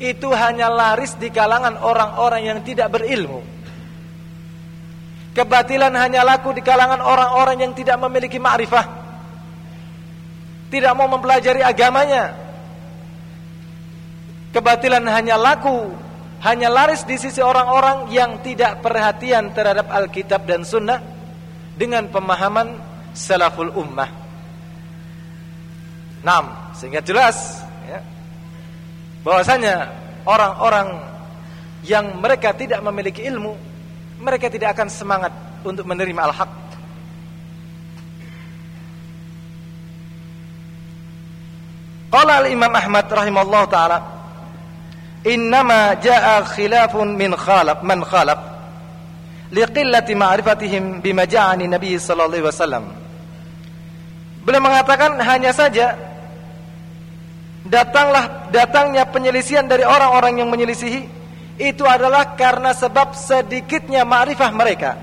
itu hanya laris di kalangan orang-orang yang tidak berilmu. Kebatilan hanya laku di kalangan orang-orang yang tidak memiliki ma'rifah. Tidak mau mempelajari agamanya. Kebatilan hanya laku, hanya laris di sisi orang-orang yang tidak perhatian terhadap Alkitab dan Sunnah dengan pemahaman salaful ummah. Nam, sehingga jelas ya, bahwasanya orang-orang yang mereka tidak memiliki ilmu, mereka tidak akan semangat untuk menerima al-haq. Qala al-Imam Ahmad rahimallahu taala, "Innama jaa khilafun min khalaf man khalaf liqillati ma'rifatihim bima ja'ani Nabi sallallahu alaihi wasallam." Beliau mengatakan hanya saja datanglah datangnya penyelisihan dari orang-orang yang menyelisihi itu adalah karena sebab sedikitnya ma'rifah mereka.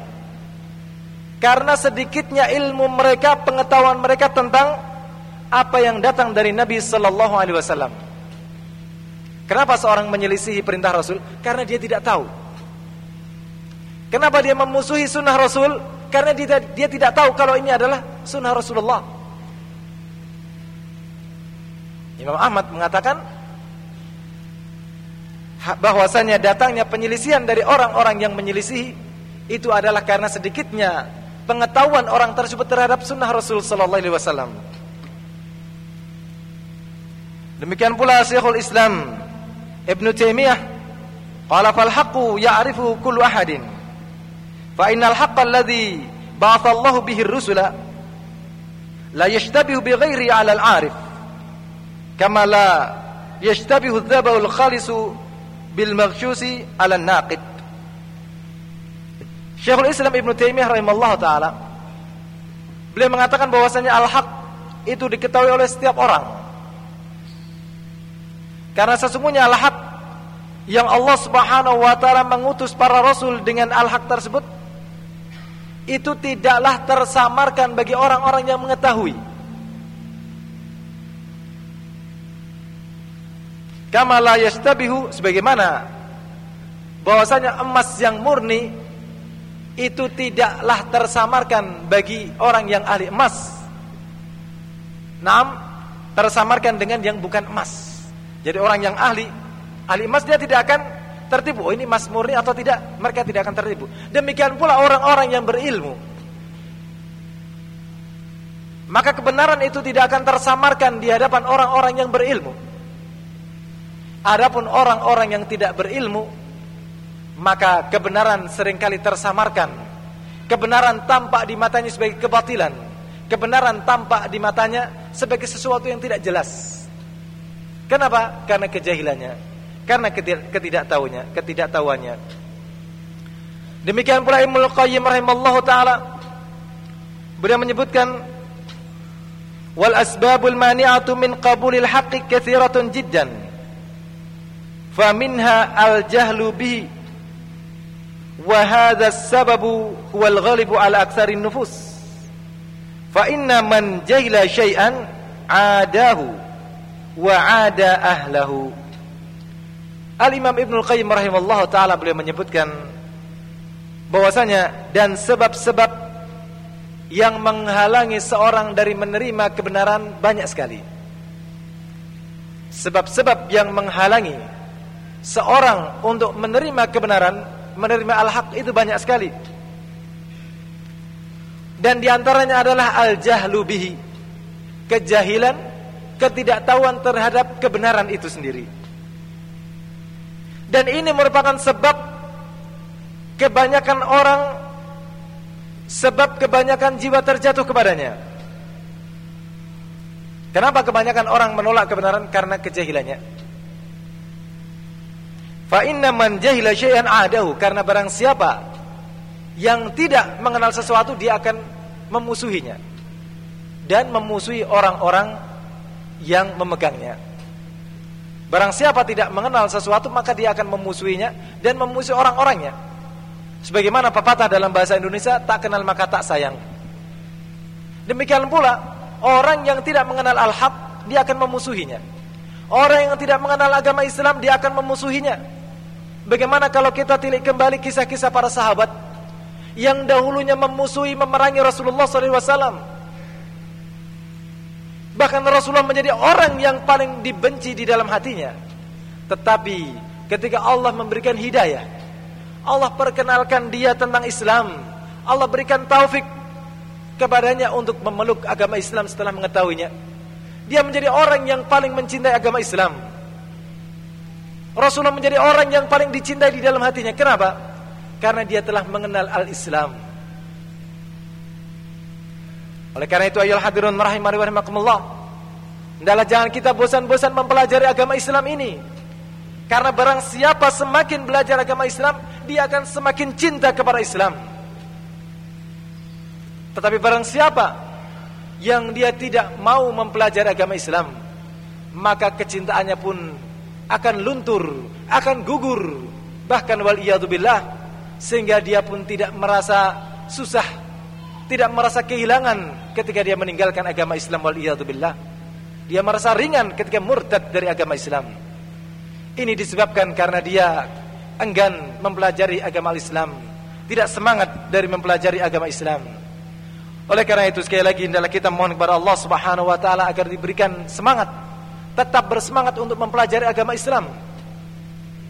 Karena sedikitnya ilmu mereka, pengetahuan mereka tentang apa yang datang dari Nabi sallallahu alaihi wasallam. Kenapa seorang menyelisihi perintah Rasul? Karena dia tidak tahu. Kenapa dia memusuhi sunnah Rasul? Karena dia, dia tidak tahu kalau ini adalah sunnah Rasulullah. Imam Ahmad mengatakan bahwasanya datangnya penyelisihan dari orang-orang yang menyelisihi itu adalah karena sedikitnya pengetahuan orang tersebut terhadap sunnah Rasul sallallahu alaihi wasallam. Demikian pula Syekhul Islam Ibn Taimiyah qala fal haqqu ya'rifu kullu ahadin? Fa innal haqqa alladhi ba'atha Allah bihi ar-rusula la yashtabihu bi ghairi 'ala al-'arif kama la yashtabihu adh-dhabu al-khalisu bil maghshusi 'ala an-naqid. Syekhul Islam Taimiyah taala beliau mengatakan bahwasanya al-haq itu diketahui oleh setiap orang karena sesungguhnya al-haq yang Allah Subhanahu wa taala mengutus para rasul dengan al-haq tersebut itu tidaklah tersamarkan bagi orang-orang yang mengetahui. Kama la yastabihu sebagaimana bahwasanya emas yang murni itu tidaklah tersamarkan bagi orang yang ahli emas. Nam tersamarkan dengan yang bukan emas. Jadi orang yang ahli, ahli emas dia tidak akan tertipu. Oh ini emas murni atau tidak? Mereka tidak akan tertipu. Demikian pula orang-orang yang berilmu. Maka kebenaran itu tidak akan tersamarkan di hadapan orang-orang yang berilmu. Adapun orang-orang yang tidak berilmu, maka kebenaran sering kali tersamarkan. Kebenaran tampak di matanya sebagai kebatilan. Kebenaran tampak di matanya sebagai sesuatu yang tidak jelas. Kenapa? Karena kejahilannya, karena ketidaktahuannya, ketidaktahuannya. Demikian pula Ibnu Qayyim rahimallahu taala Beliau menyebutkan wal asbabul mani'atu min qabulil haqqi katsiratun jiddan. Faminha al jahlu bihi wa hadha as-sababu huwa al-ghalibu ala aktsarin nufus. Fa inna man jahila syai'an adahu wa ada ahlahu. Al-Imam Ibnu Qayyim rahimahullah taala beliau menyebutkan bahwasanya dan sebab-sebab yang menghalangi seorang dari menerima kebenaran banyak sekali. Sebab-sebab yang menghalangi seorang untuk menerima kebenaran, menerima al-haq itu banyak sekali. Dan di antaranya adalah al-jahlu bihi. Kejahilan, ketidaktahuan terhadap kebenaran itu sendiri. Dan ini merupakan sebab kebanyakan orang Sebab kebanyakan jiwa terjatuh kepadanya Kenapa kebanyakan orang menolak kebenaran? Karena kejahilannya Fa inna man jahila syai'an adahu Karena barang siapa Yang tidak mengenal sesuatu Dia akan memusuhinya Dan memusuhi orang-orang Yang memegangnya Barang siapa tidak mengenal sesuatu Maka dia akan memusuhinya Dan memusuhi orang-orangnya Sebagaimana pepatah dalam bahasa Indonesia tak kenal maka tak sayang. Demikian pula orang yang tidak mengenal al-haq dia akan memusuhinya. Orang yang tidak mengenal agama Islam dia akan memusuhinya. Bagaimana kalau kita tilik kembali kisah-kisah para sahabat yang dahulunya memusuhi memerangi Rasulullah SAW. Bahkan Rasulullah menjadi orang yang paling dibenci di dalam hatinya. Tetapi ketika Allah memberikan hidayah Allah perkenalkan dia tentang Islam. Allah berikan taufik kepadanya untuk memeluk agama Islam setelah mengetahuinya. Dia menjadi orang yang paling mencintai agama Islam. Rasulullah menjadi orang yang paling dicintai di dalam hatinya. Kenapa? Karena dia telah mengenal al-Islam. Oleh karena itu ayol hadirun rahimani wa rahimakumullah. Hendaklah jangan kita bosan-bosan mempelajari agama Islam ini. Karena barang siapa semakin belajar agama Islam, dia akan semakin cinta kepada Islam. Tetapi barang siapa yang dia tidak mau mempelajari agama Islam, maka kecintaannya pun akan luntur, akan gugur, bahkan wal sehingga dia pun tidak merasa susah, tidak merasa kehilangan ketika dia meninggalkan agama Islam wal billah. Dia merasa ringan ketika murtad dari agama Islam. Ini disebabkan karena dia enggan mempelajari agama Islam, tidak semangat dari mempelajari agama Islam. Oleh karena itu sekali lagi hendaklah kita mohon kepada Allah Subhanahu wa taala agar diberikan semangat, tetap bersemangat untuk mempelajari agama Islam.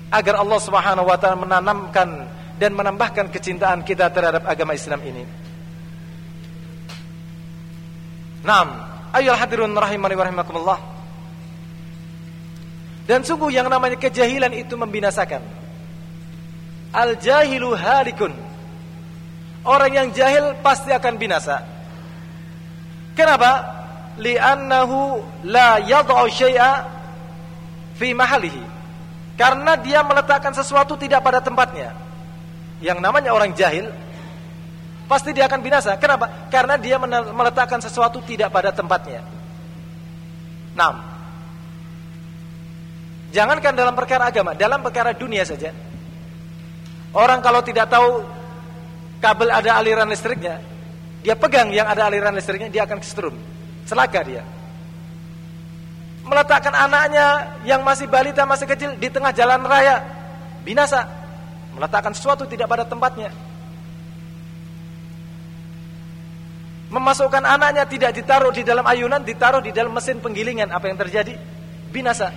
Agar Allah Subhanahu wa taala menanamkan dan menambahkan kecintaan kita terhadap agama Islam ini. Naam, ayyuhal hadirun rahimani wa rahimakumullah. Dan sungguh yang namanya kejahilan itu membinasakan. Al-jahilu halikun. Orang yang jahil pasti akan binasa. Kenapa? Li'annahu la yad'u syai'a fi mahalihi. Karena dia meletakkan sesuatu tidak pada tempatnya. Yang namanya orang jahil pasti dia akan binasa. Kenapa? Karena dia meletakkan sesuatu tidak pada tempatnya. Nah, jangankan dalam perkara agama, dalam perkara dunia saja. Orang kalau tidak tahu kabel ada aliran listriknya, dia pegang yang ada aliran listriknya, dia akan kesetrum. Celaka dia. Meletakkan anaknya yang masih balita, masih kecil di tengah jalan raya, binasa. Meletakkan sesuatu tidak pada tempatnya. Memasukkan anaknya tidak ditaruh di dalam ayunan, ditaruh di dalam mesin penggilingan. Apa yang terjadi? Binasa.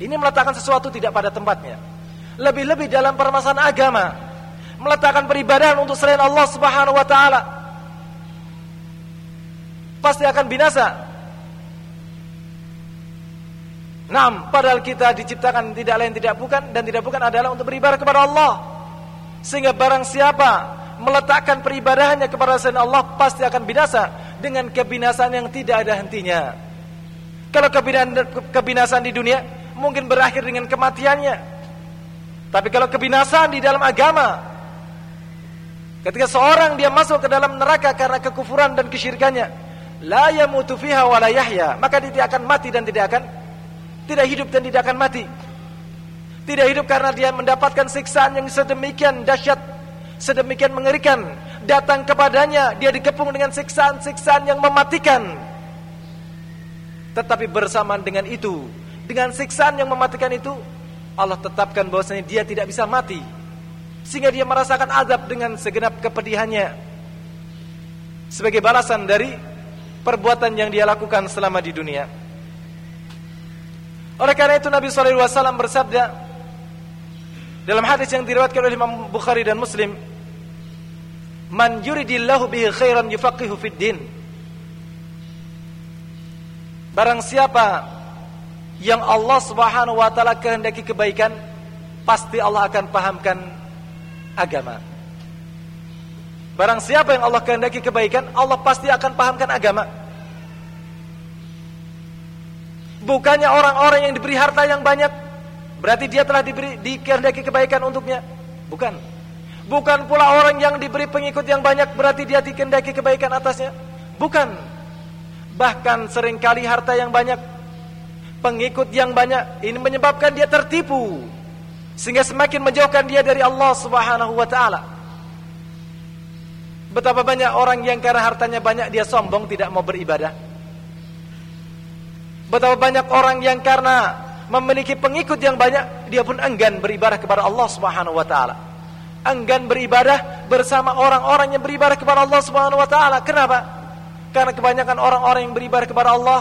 Ini meletakkan sesuatu tidak pada tempatnya. Lebih-lebih dalam permasalahan agama Meletakkan peribadahan untuk selain Allah subhanahu wa ta'ala Pasti akan binasa Nah, padahal kita diciptakan tidak lain tidak bukan Dan tidak bukan adalah untuk beribadah kepada Allah Sehingga barang siapa Meletakkan peribadahannya kepada selain Allah Pasti akan binasa Dengan kebinasaan yang tidak ada hentinya Kalau kebinasaan di dunia Mungkin berakhir dengan kematiannya tapi kalau kebinasaan di dalam agama Ketika seorang dia masuk ke dalam neraka karena kekufuran dan kesyirikannya, la yamutu fiha wa la yahya, maka dia tidak akan mati dan tidak akan tidak hidup dan tidak akan mati. Tidak hidup karena dia mendapatkan siksaan yang sedemikian dahsyat, sedemikian mengerikan datang kepadanya, dia dikepung dengan siksaan-siksaan yang mematikan. Tetapi bersamaan dengan itu, dengan siksaan yang mematikan itu, Allah tetapkan bahwasanya dia tidak bisa mati sehingga dia merasakan azab dengan segenap kepedihannya sebagai balasan dari perbuatan yang dia lakukan selama di dunia. Oleh karena itu Nabi wasallam bersabda dalam hadis yang diriwayatkan oleh Imam Bukhari dan Muslim, "Man yuridillahu bihi khairan yufaqihu fid din." Barang siapa yang Allah Subhanahu wa taala kehendaki kebaikan, pasti Allah akan pahamkan agama. Barang siapa yang Allah kehendaki kebaikan, Allah pasti akan pahamkan agama. Bukannya orang-orang yang diberi harta yang banyak berarti dia telah diberi dikehendaki kebaikan untuknya. Bukan. Bukan pula orang yang diberi pengikut yang banyak berarti dia dikehendaki kebaikan atasnya. Bukan. Bahkan sering kali harta yang banyak, pengikut yang banyak ini menyebabkan dia tertipu sehingga semakin menjauhkan dia dari Allah Subhanahu wa taala. Betapa banyak orang yang karena hartanya banyak dia sombong tidak mau beribadah. Betapa banyak orang yang karena memiliki pengikut yang banyak dia pun enggan beribadah kepada Allah Subhanahu wa taala. Enggan beribadah bersama orang-orang yang beribadah kepada Allah Subhanahu wa taala. Kenapa? Karena kebanyakan orang-orang yang beribadah kepada Allah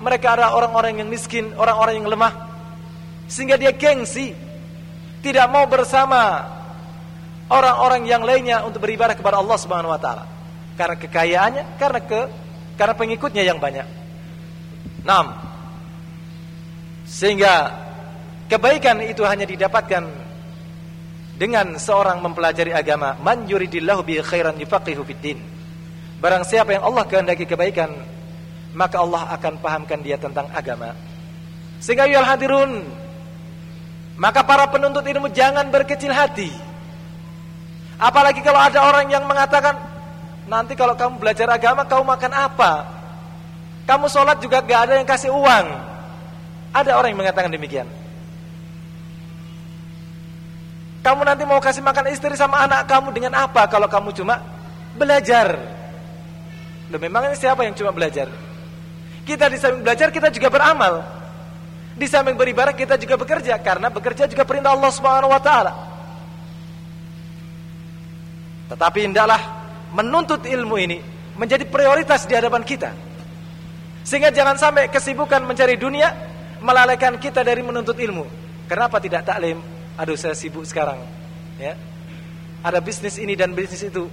mereka adalah orang-orang yang miskin, orang-orang yang lemah. Sehingga dia gengsi tidak mau bersama orang-orang yang lainnya untuk beribadah kepada Allah Subhanahu wa taala. Karena kekayaannya, karena ke karena pengikutnya yang banyak. 6. Sehingga kebaikan itu hanya didapatkan dengan seorang mempelajari agama. Man yuridillahu bi khairan yufaqihu fid din. Barang siapa yang Allah kehendaki kebaikan, maka Allah akan pahamkan dia tentang agama. Sehingga ya hadirun maka para penuntut ilmu jangan berkecil hati. Apalagi kalau ada orang yang mengatakan, nanti kalau kamu belajar agama, kamu makan apa? Kamu sholat juga gak ada yang kasih uang. Ada orang yang mengatakan demikian. Kamu nanti mau kasih makan istri sama anak kamu dengan apa kalau kamu cuma belajar? Loh ini siapa yang cuma belajar? Kita di samping belajar kita juga beramal. Di samping beribadah kita juga bekerja karena bekerja juga perintah Allah Subhanahu wa taala. Tetapi hendaklah menuntut ilmu ini menjadi prioritas di hadapan kita. Sehingga jangan sampai kesibukan mencari dunia melalaikan kita dari menuntut ilmu. Kenapa tidak taklim? Aduh saya sibuk sekarang. Ya. Ada bisnis ini dan bisnis itu.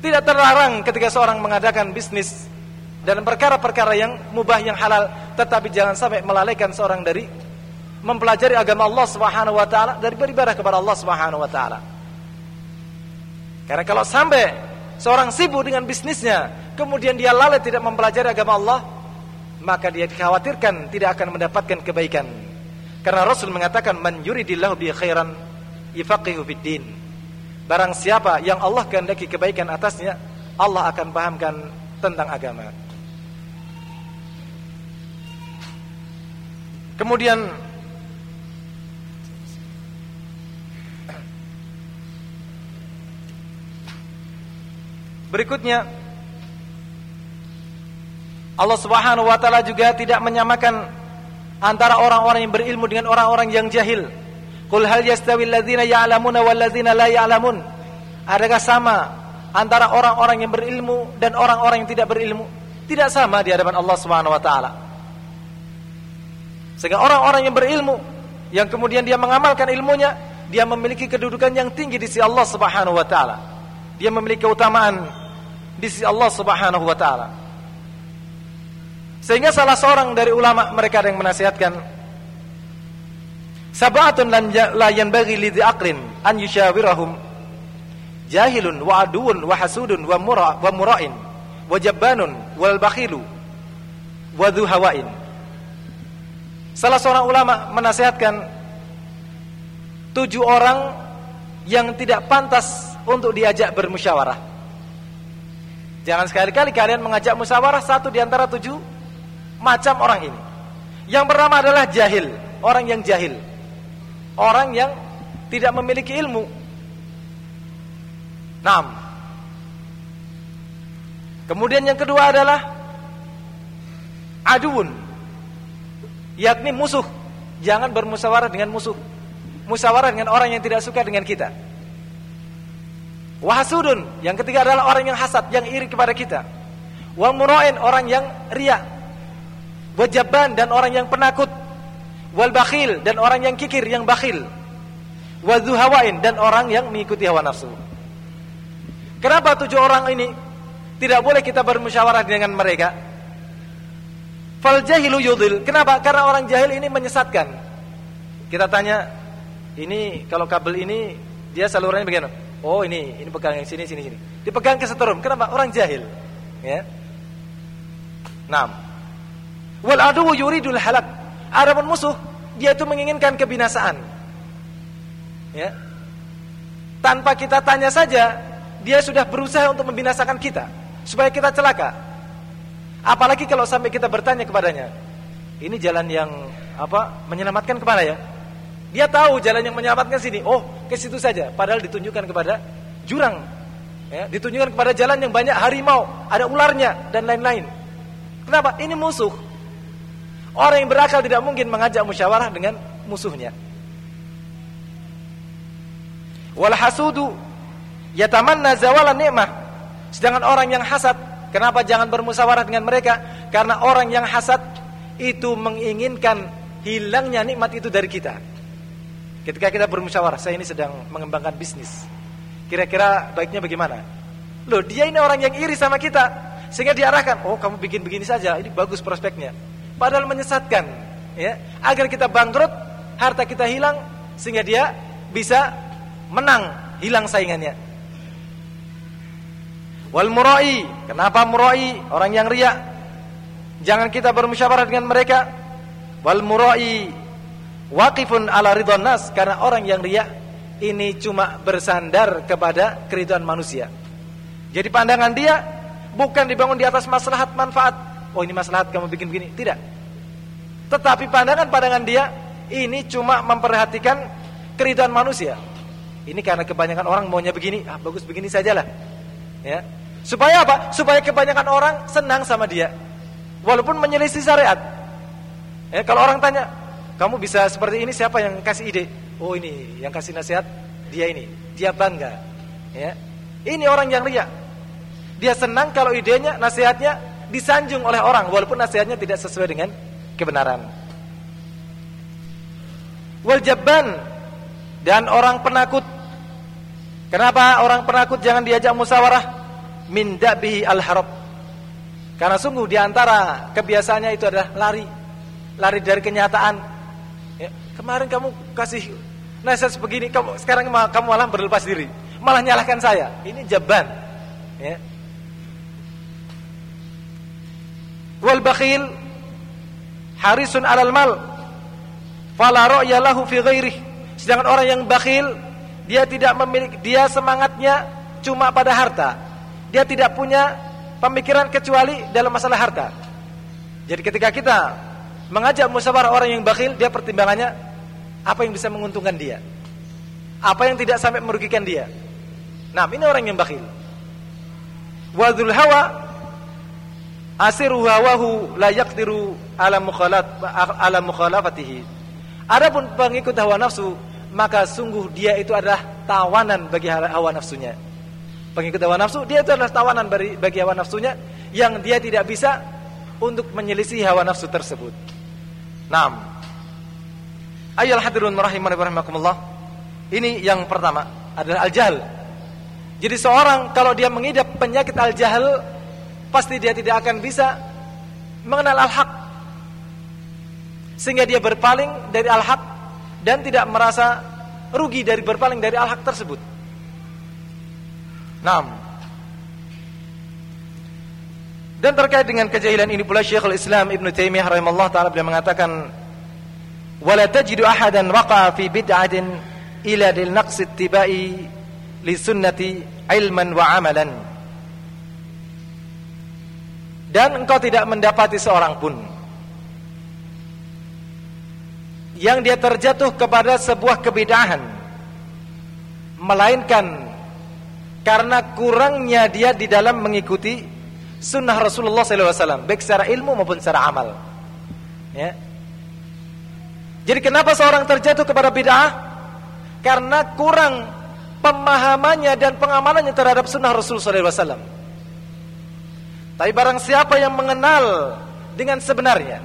Tidak terlarang ketika seorang mengadakan bisnis dan perkara-perkara yang mubah yang halal tetapi jangan sampai melalaikan seorang dari mempelajari agama Allah Subhanahu wa taala dari beribadah kepada Allah Subhanahu wa taala. Karena kalau sampai seorang sibuk dengan bisnisnya kemudian dia lalai tidak mempelajari agama Allah maka dia dikhawatirkan tidak akan mendapatkan kebaikan. Karena Rasul mengatakan man yuridillahu bi khairan yufaqihu fid. Barang siapa yang Allah kehendaki kebaikan atasnya, Allah akan pahamkan tentang agama. Kemudian berikutnya Allah Subhanahu wa taala juga tidak menyamakan antara orang-orang yang berilmu dengan orang-orang yang jahil. Qul hal yastawil ladzina ya'lamuna wal ladzina la ya'lamun? Adakah sama antara orang-orang yang berilmu dan orang-orang yang tidak berilmu? Tidak sama di hadapan Allah Subhanahu wa taala. Sehingga orang-orang yang berilmu yang kemudian dia mengamalkan ilmunya, dia memiliki kedudukan yang tinggi di sisi Allah Subhanahu wa taala. Dia memiliki keutamaan di sisi Allah Subhanahu wa taala. Sehingga salah seorang dari ulama mereka yang menasihatkan Sabatun la yanbaghi lidhi aqlin an yushawirahum jahilun wa aduun wa hasudun wa mura wa mura'in wa jabbanun wal bakhilu wa dhu Salah seorang ulama menasihatkan tujuh orang yang tidak pantas untuk diajak bermusyawarah. Jangan sekali-kali kalian mengajak musyawarah satu di antara tujuh macam orang ini. Yang pertama adalah jahil, orang yang jahil. Orang yang tidak memiliki ilmu. Nam. Kemudian yang kedua adalah aduun, yakni musuh. Jangan bermusyawarah dengan musuh. Musyawarah dengan orang yang tidak suka dengan kita. Wahasudun, yang ketiga adalah orang yang hasad, yang iri kepada kita. Wal murain, orang yang riak. Wajaban dan orang yang penakut. Wal bakhil dan orang yang kikir, yang bakhil. Wadzuhawain dan orang yang mengikuti hawa nafsu. Kenapa tujuh orang ini tidak boleh kita bermusyawarah dengan mereka? Fal jahilu yudil. Kenapa? Karena orang jahil ini menyesatkan. Kita tanya, ini kalau kabel ini dia salurannya bagaimana? Oh ini, ini pegang yang sini, sini, sini. Dipegang ke setrum. Kenapa? Orang jahil. Ya. Nam. Wal adu yuridul halak. Adapun musuh, dia itu menginginkan kebinasaan. Ya. Tanpa kita tanya saja, dia sudah berusaha untuk membinasakan kita supaya kita celaka. Apalagi kalau sampai kita bertanya kepadanya, ini jalan yang apa menyelamatkan ke mana ya? Dia tahu jalan yang menyelamatkan sini. Oh, ke situ saja. Padahal ditunjukkan kepada jurang. Ya, ditunjukkan kepada jalan yang banyak harimau, ada ularnya dan lain-lain. Kenapa? Ini musuh. Orang yang berakal tidak mungkin mengajak musyawarah dengan musuhnya. Wal hasudu yatamanna zawalan nikmah. Sedangkan orang yang hasad Kenapa jangan bermusyawarah dengan mereka? Karena orang yang hasad itu menginginkan hilangnya nikmat itu dari kita. Ketika kita bermusyawarah, saya ini sedang mengembangkan bisnis. Kira-kira baiknya bagaimana? Loh, dia ini orang yang iri sama kita. Sehingga diarahkan, oh kamu bikin begini saja, ini bagus prospeknya. Padahal menyesatkan. ya Agar kita bangkrut, harta kita hilang, sehingga dia bisa menang, hilang saingannya. Wal murai, kenapa murai? Orang yang riak. Jangan kita bermusyawarah dengan mereka. Wal murai waqifun ala ridwan nas karena orang yang riak ini cuma bersandar kepada keridhaan manusia. Jadi pandangan dia bukan dibangun di atas maslahat manfaat. Oh ini maslahat kamu bikin begini, tidak. Tetapi pandangan-pandangan dia ini cuma memperhatikan keridhaan manusia. Ini karena kebanyakan orang maunya begini, ah bagus begini sajalah. Ya. Supaya apa? Supaya kebanyakan orang senang sama dia. Walaupun menyelisih syariat. Ya, kalau orang tanya, kamu bisa seperti ini siapa yang kasih ide? Oh ini, yang kasih nasihat dia ini. Dia bangga. Ya. Ini orang yang riak. Dia senang kalau idenya, nasihatnya disanjung oleh orang walaupun nasihatnya tidak sesuai dengan kebenaran. Wal jabban dan orang penakut. Kenapa orang penakut jangan diajak musyawarah? min dabihi al-harab. Karena sungguh di antara kebiasaannya itu adalah lari, lari dari kenyataan. Ya, kemarin kamu kasih nasihat begini, kamu sekarang kamu malah berlepas diri, malah nyalahkan saya. Ini jaban. Ya. Wal bakhil harisun alal mal fala ra'ya lahu fi ghairihi. Sedangkan orang yang bakhil dia tidak memiliki dia semangatnya cuma pada harta dia tidak punya pemikiran kecuali dalam masalah harta. Jadi ketika kita mengajak musyawarah orang yang bakhil, dia pertimbangannya apa yang bisa menguntungkan dia. Apa yang tidak sampai merugikan dia. Nah, ini orang yang bakhil. Wadul hawa asiru hawahu la yaqdiru ala mukhalat ala mukhalafatihi. Adapun pengikut hawa nafsu, maka sungguh dia itu adalah tawanan bagi hawa nafsunya pengikut hawa nafsu, dia itu adalah tawanan bagi, bagi hawa nafsunya yang dia tidak bisa untuk menyelisih hawa nafsu tersebut. Naam. Ayol hadirun rahimani rahimakumullah. Ini yang pertama adalah al-jahl. Jadi seorang kalau dia mengidap penyakit al-jahl, pasti dia tidak akan bisa mengenal al-haq. Sehingga dia berpaling dari al-haq dan tidak merasa rugi dari berpaling dari al-haq tersebut. Naam. Dan terkait dengan kejahilan ini pula Syekhul Islam Ibn Taimiyah rahimahullah taala beliau mengatakan wala tajidu ahadan waqa fi bid'atin ila dil naqsi tibai li sunnati ilman wa amalan dan engkau tidak mendapati seorang pun. Yang dia terjatuh kepada sebuah kebidahan. Melainkan karena kurangnya dia di dalam mengikuti sunnah Rasulullah SAW baik secara ilmu maupun secara amal. Ya. Jadi kenapa seorang terjatuh kepada bid'ah? Karena kurang pemahamannya dan pengamalannya terhadap sunnah Rasulullah SAW tapi barang siapa yang mengenal dengan sebenarnya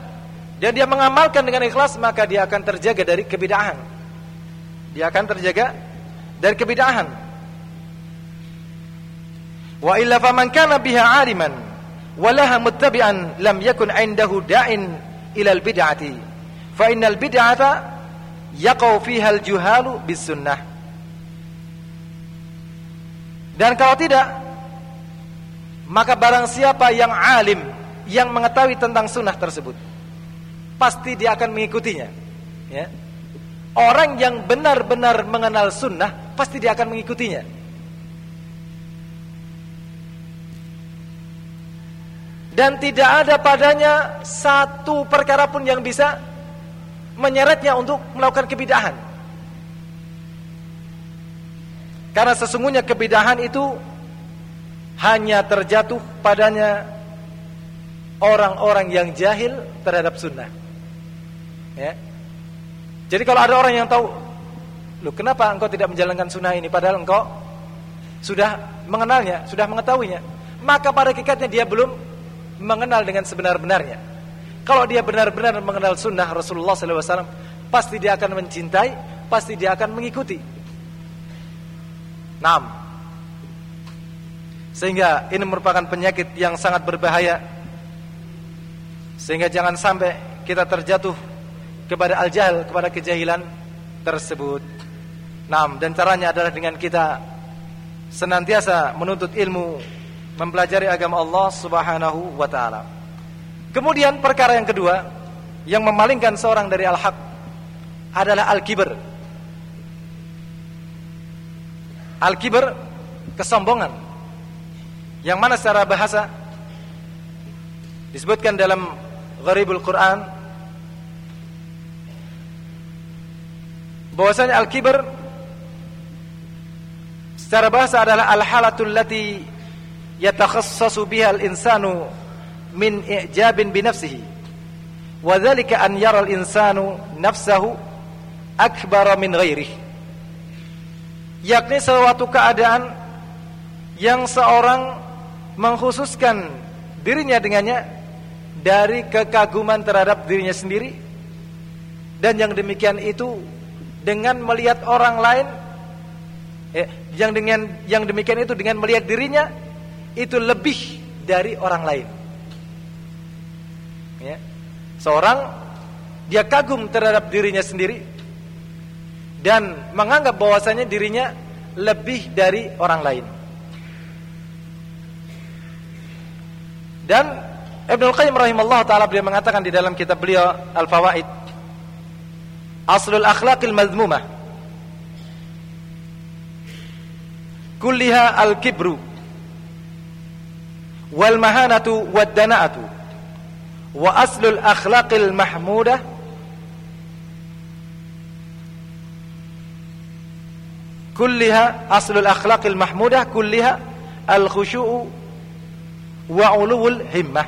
dan dia mengamalkan dengan ikhlas maka dia akan terjaga dari kebidahan. Dia akan terjaga dari kebidahan. Wa illa faman kana biha aliman walaha muttabi'an lam yakun indahu da'in ila al-bid'ati fa innal bid'ata yaqau fiha al-juhalu bis sunnah dan kalau tidak maka barang siapa yang alim yang mengetahui tentang sunnah tersebut pasti dia akan mengikutinya. Ya. Orang yang benar-benar mengenal sunnah pasti dia akan mengikutinya. Dan tidak ada padanya satu perkara pun yang bisa menyeretnya untuk melakukan kebidahan. Karena sesungguhnya kebidahan itu hanya terjatuh padanya orang-orang yang jahil terhadap sunnah. Ya. Jadi kalau ada orang yang tahu, lu kenapa engkau tidak menjalankan sunnah ini padahal engkau sudah mengenalnya, sudah mengetahuinya, maka pada hakikatnya dia belum mengenal dengan sebenar-benarnya. Kalau dia benar-benar mengenal sunnah Rasulullah SAW, pasti dia akan mencintai, pasti dia akan mengikuti. Nam. Sehingga ini merupakan penyakit yang sangat berbahaya. Sehingga jangan sampai kita terjatuh kepada al-jahil, kepada kejahilan tersebut. Nam, dan caranya adalah dengan kita senantiasa menuntut ilmu mempelajari agama Allah Subhanahu wa taala. Kemudian perkara yang kedua yang memalingkan seorang dari al-haq adalah al-kibr. Al-kibr kesombongan. Yang mana secara bahasa disebutkan dalam Gharibul Quran bahwasanya al-kibr secara bahasa adalah al-halatul lati yatakhassasu biha al-insanu min i'jabin bi nafsihi. Wa dhalika an yara al-insanu nafsahu akbar min ghairihi. Yakni suatu keadaan yang seorang mengkhususkan dirinya dengannya dari kekaguman terhadap dirinya sendiri dan yang demikian itu dengan melihat orang lain eh, yang dengan yang demikian itu dengan melihat dirinya itu lebih dari orang lain. Ya. Seorang dia kagum terhadap dirinya sendiri dan menganggap bahwasanya dirinya lebih dari orang lain. Dan Ibnu Qayyim rahimahullah taala beliau mengatakan di dalam kitab beliau Al-Fawaid Aslul akhlaqil mazmumah kulliha al-kibru wal mahanatu wad dana'atu wa aslul akhlaqil mahmudah kulliha aslul akhlaqil mahmudah kulliha al khusyu'u wa ulul himmah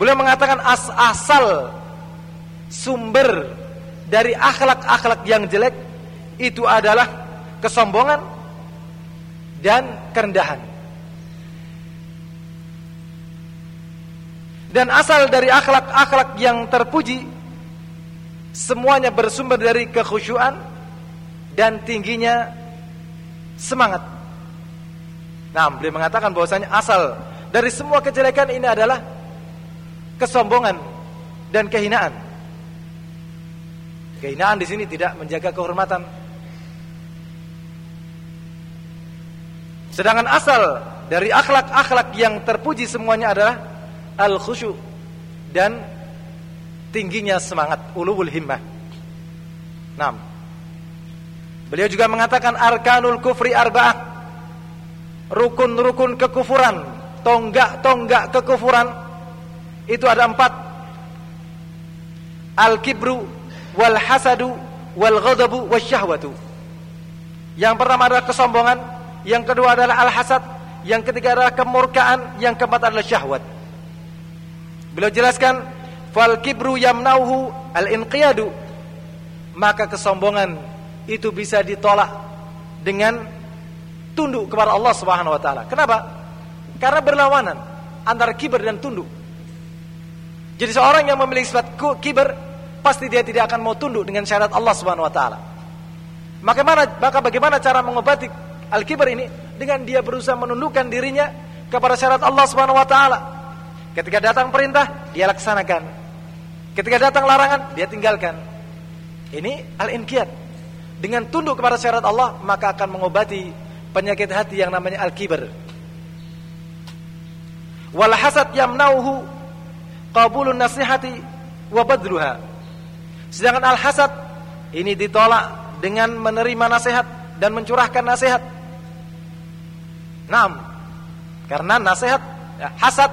beliau mengatakan as asal sumber dari akhlak-akhlak yang jelek itu adalah kesombongan dan kerendahan Dan asal dari akhlak-akhlak yang terpuji semuanya bersumber dari kekhusyuan dan tingginya semangat. Nah, beliau mengatakan bahwasanya asal dari semua kejelekan ini adalah kesombongan dan kehinaan. Kehinaan di sini tidak menjaga kehormatan. Sedangkan asal dari akhlak-akhlak yang terpuji semuanya adalah al khusyu dan tingginya semangat ulul himmah. Naam. Beliau juga mengatakan arkanul kufri arba'ah. Rukun-rukun kekufuran, tonggak-tonggak kekufuran itu ada empat. Al-kibru wal hasadu wal ghadabu wasyahwatu. Yang pertama adalah kesombongan, yang kedua adalah al-hasad, yang ketiga adalah kemurkaan, yang keempat adalah syahwat. Beliau jelaskan fal kibru yamnauhu al-inqiyadu. Maka kesombongan itu bisa ditolak dengan tunduk kepada Allah Subhanahu wa taala. Kenapa? Karena berlawanan antara kiber dan tunduk. Jadi seorang yang memiliki sifat kiber pasti dia tidak akan mau tunduk dengan syarat Allah Subhanahu wa taala. Maka mana maka bagaimana cara mengobati al-kiber ini? Dengan dia berusaha menundukkan dirinya kepada syarat Allah Subhanahu wa taala. Ketika datang perintah, dia laksanakan. Ketika datang larangan, dia tinggalkan. Ini al-inqiyad dengan tunduk kepada syarat Allah maka akan mengobati penyakit hati yang namanya al-kibar. Wal hasad yamnauhu qabulun nasihati wa badluha. Sedangkan al-hasad ini ditolak dengan menerima nasihat dan mencurahkan nasihat. Naam. Karena nasihat ya, hasad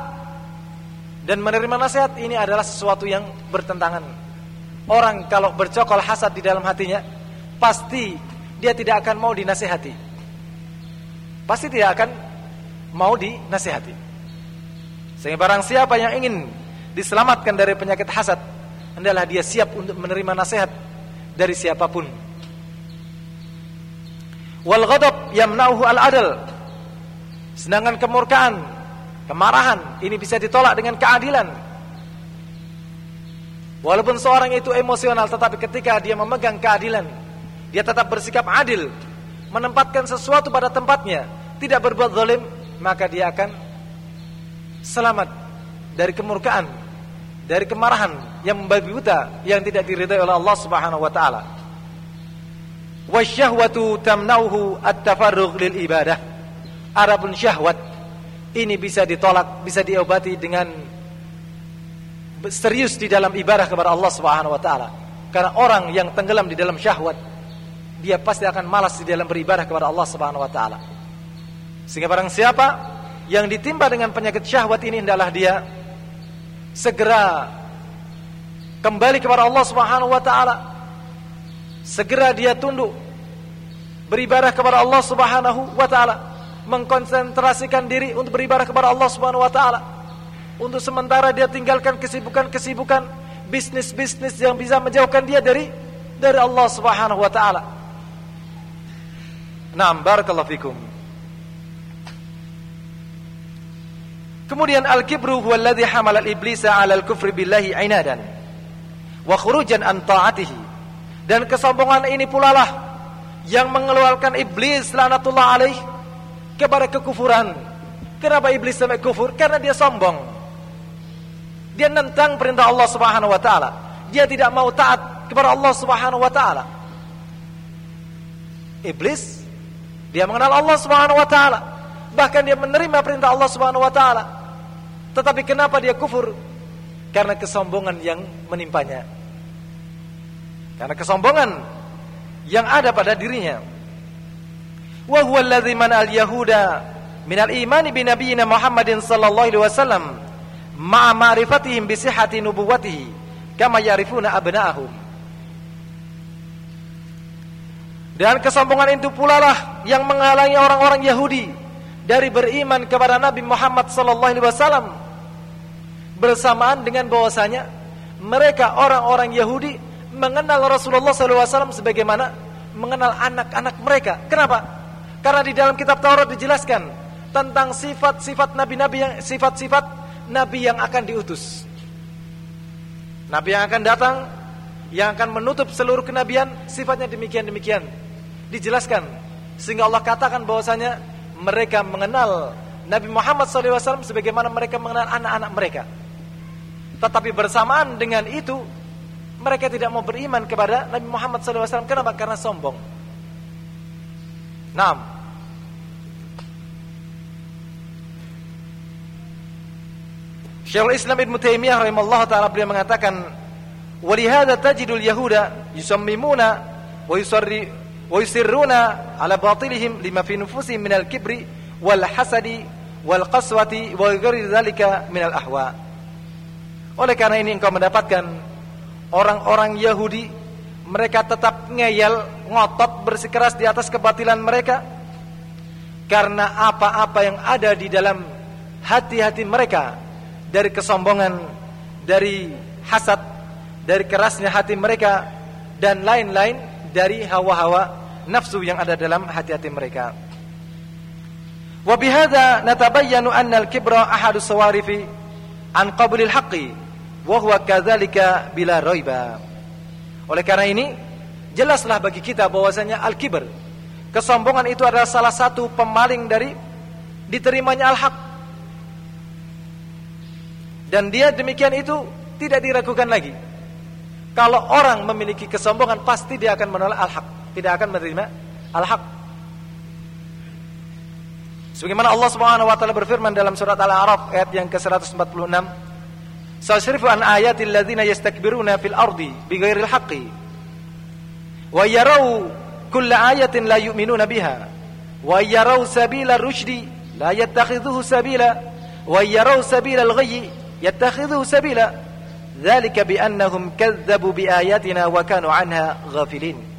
dan menerima nasihat ini adalah sesuatu yang bertentangan. Orang kalau bercokol hasad di dalam hatinya pasti dia tidak akan mau dinasehati. Pasti tidak akan mau dinasehati. Sehingga barang siapa yang ingin diselamatkan dari penyakit hasad, hendaklah dia siap untuk menerima nasihat dari siapa pun. Wal ghadab yamna'uhu al-adl. Sedangkan kemurkaan, kemarahan ini bisa ditolak dengan keadilan. Walaupun seorang itu emosional tetapi ketika dia memegang keadilan, dia tetap bersikap adil, menempatkan sesuatu pada tempatnya, tidak berbuat zalim, maka dia akan selamat dari kemurkaan, dari kemarahan yang membabi buta yang tidak diridhai oleh Allah Subhanahu wa taala. Wasyahwatu tamnauhu at-tafarrugh lil ibadah. Adapun syahwat ini bisa ditolak, bisa diobati dengan serius di dalam ibadah kepada Allah Subhanahu wa taala. Karena orang yang tenggelam di dalam syahwat dia pasti akan malas di dalam beribadah kepada Allah Subhanahu wa taala. Sehingga barang siapa yang ditimpa dengan penyakit syahwat ini adalah dia segera kembali kepada Allah Subhanahu wa taala. Segera dia tunduk beribadah kepada Allah Subhanahu wa taala, mengkonsentrasikan diri untuk beribadah kepada Allah Subhanahu wa taala. Untuk sementara dia tinggalkan kesibukan-kesibukan bisnis-bisnis yang bisa menjauhkan dia dari dari Allah Subhanahu wa taala. Naam barakallahu fikum. Kemudian al-kibru huwa alladhi hamala al-iblisa 'ala al-kufri billahi 'inadan wa khurujan an ta'atihi. Dan kesombongan ini pula lah yang mengeluarkan iblis lanatullah alaih kepada kekufuran. Kenapa iblis sampai kufur? Karena dia sombong. Dia nentang perintah Allah Subhanahu wa taala. Dia tidak mau taat kepada Allah Subhanahu wa taala. Iblis dia mengenal Allah Subhanahu wa taala. Bahkan dia menerima perintah Allah Subhanahu wa taala. Tetapi kenapa dia kufur? Karena kesombongan yang menimpanya. Karena kesombongan yang ada pada dirinya. Wa huwa alladhi al yahuda min al-imani bi nabiyyina Muhammadin sallallahu alaihi wasallam ma'a ma'rifatihim bi sihhati nubuwwatihi kama yarifuna abna'ahum. Dan kesombongan itu pula lah yang menghalangi orang-orang Yahudi dari beriman kepada Nabi Muhammad sallallahu alaihi wasallam. Bersamaan dengan bahwasanya mereka orang-orang Yahudi mengenal Rasulullah sallallahu alaihi wasallam sebagaimana mengenal anak-anak mereka. Kenapa? Karena di dalam kitab Taurat dijelaskan tentang sifat-sifat nabi-nabi yang sifat-sifat nabi yang akan diutus. Nabi yang akan datang yang akan menutup seluruh kenabian sifatnya demikian-demikian dijelaskan sehingga Allah katakan bahwasanya mereka mengenal Nabi Muhammad SAW sebagaimana mereka mengenal anak-anak mereka. Tetapi bersamaan dengan itu mereka tidak mau beriman kepada Nabi Muhammad SAW kenapa? karena sombong. Naam. Syekhul Islam Ibn Taimiyah rahimahullah taala beliau mengatakan yusarri wa yusirruna ala batilihim lima fi nufusihim minal kibri wal hasadi wal qaswati wa ghairi dzalika minal ahwa oleh karena ini engkau mendapatkan orang-orang Yahudi mereka tetap ngeyel ngotot bersikeras di atas kebatilan mereka karena apa-apa yang ada di dalam hati-hati mereka dari kesombongan, dari hasad, dari kerasnya hati mereka dan lain-lain dari hawa-hawa nafsu yang ada dalam hati-hati mereka. Wa bihadza natabayyanu anna al-kibra ahadu sawarifi an qablil haqqi wa huwa kadzalika bila raiba. Oleh karena ini jelaslah bagi kita bahwasanya al-kibr kesombongan itu adalah salah satu pemaling dari diterimanya al-haq. Dan dia demikian itu tidak diragukan lagi. Kalau orang memiliki kesombongan pasti dia akan menolak al-haq, tidak akan menerima al-haq. Sebagaimana Allah Subhanahu wa taala berfirman dalam surat Al-A'raf ayat yang ke-146, "Sasrifu an ayatil ladzina yastakbiruna fil ardi bighairil haqqi wa yarau kulla ayatin la yu'minuna biha wa yarau sabila rusydi la yattakhidhuhu sabila wa yarau sabila al-ghayyi yattakhidhu sabila kadzdzabu bi ayatina wa kanu anha ghafilin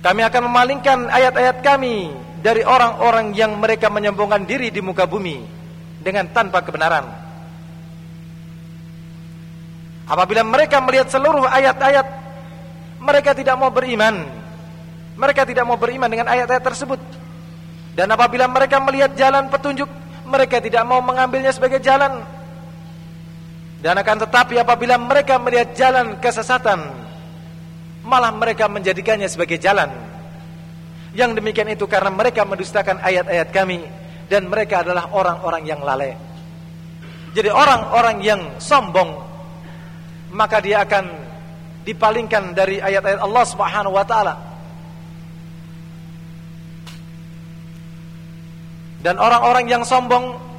Kami akan memalingkan ayat-ayat kami dari orang-orang yang mereka menyombongkan diri di muka bumi dengan tanpa kebenaran. Apabila mereka melihat seluruh ayat-ayat, mereka tidak mau beriman. Mereka tidak mau beriman dengan ayat-ayat tersebut. Dan apabila mereka melihat jalan petunjuk, mereka tidak mau mengambilnya sebagai jalan. Dan akan tetapi apabila mereka melihat jalan kesesatan, malah mereka menjadikannya sebagai jalan. Yang demikian itu karena mereka mendustakan ayat-ayat kami dan mereka adalah orang-orang yang lalai. Jadi orang-orang yang sombong maka dia akan dipalingkan dari ayat-ayat Allah Subhanahu wa taala. Dan orang-orang yang sombong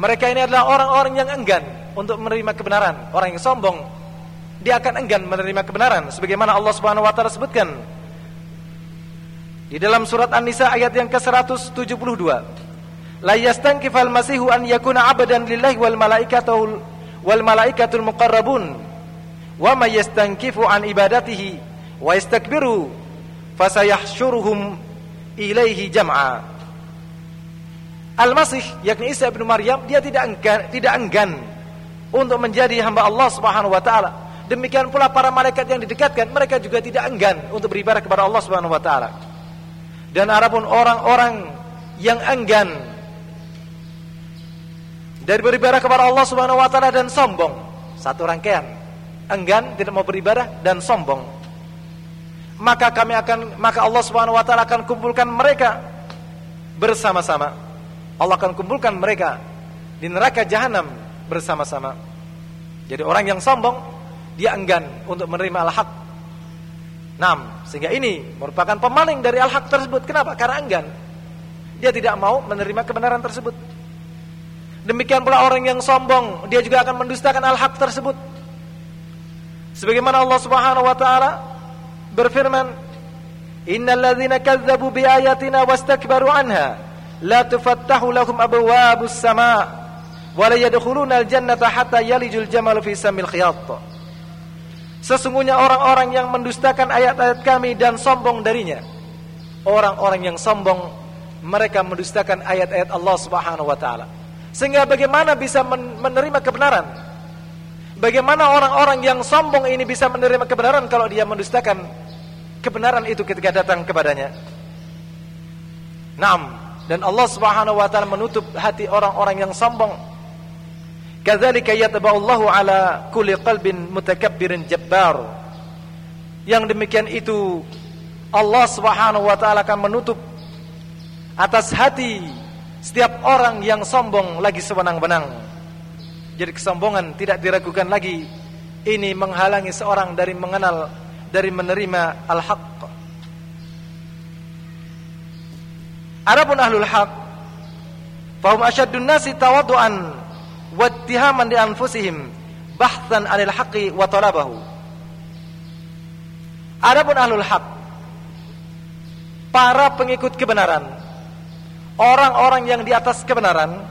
Mereka ini adalah orang-orang yang enggan Untuk menerima kebenaran. Orang yang sombong Dia akan enggan menerima kebenaran. Sebagaimana Allah subhanahu wa ta'ala sebutkan Di dalam surat An-Nisa ayat yang ke-172. La yastankifal masihu an yakuna abadan lillahi wal malaikatul wal malaikatul muqarrabun. Wa may yastankifu an ibadatihi wa yastakbiru fasayahsyuruhum ilaihi jam'a Al-Masih yakni Isa bin Maryam dia tidak enggan, tidak enggan untuk menjadi hamba Allah Subhanahu wa taala. Demikian pula para malaikat yang didekatkan mereka juga tidak enggan untuk beribadah kepada Allah Subhanahu wa taala. Dan adapun orang-orang yang enggan dari beribadah kepada Allah Subhanahu wa taala dan sombong, satu rangkaian. Enggan tidak mau beribadah dan sombong. Maka kami akan maka Allah Subhanahu wa taala akan kumpulkan mereka bersama-sama Allah akan kumpulkan mereka di neraka jahanam bersama-sama. Jadi orang yang sombong dia enggan untuk menerima al-haq. Nam, sehingga ini merupakan pemaling dari al-haq tersebut. Kenapa? Karena enggan. Dia tidak mau menerima kebenaran tersebut. Demikian pula orang yang sombong, dia juga akan mendustakan al-haq tersebut. Sebagaimana Allah Subhanahu wa taala berfirman, "Innal ladzina kadzdzabu biayatina wastakbaru anha" la tufattahu lahum abwabus sama wa la yadkhuluna al-jannata hatta yalijul jamal fi samil khiyat. Sesungguhnya orang-orang yang mendustakan ayat-ayat kami dan sombong darinya. Orang-orang yang sombong mereka mendustakan ayat-ayat Allah Subhanahu wa taala. Sehingga bagaimana bisa menerima kebenaran? Bagaimana orang-orang yang sombong ini bisa menerima kebenaran kalau dia mendustakan kebenaran itu ketika datang kepadanya? Naam, dan Allah Subhanahu wa taala menutup hati orang-orang yang sombong. Kadzalika yatba'ullahu ala kulli qalbin mutakabbirin jabbar. Yang demikian itu Allah Subhanahu wa taala akan menutup atas hati setiap orang yang sombong lagi sewenang-wenang. Jadi kesombongan tidak diragukan lagi. Ini menghalangi seorang dari mengenal dari menerima al-haq. Adapun ahlul haq fahum asyaddun nasi tawadduan wattihaman di anfusihim bahtan anil haqqi wa talabahu. Adapun ahlul haq para pengikut kebenaran, orang-orang yang di atas kebenaran,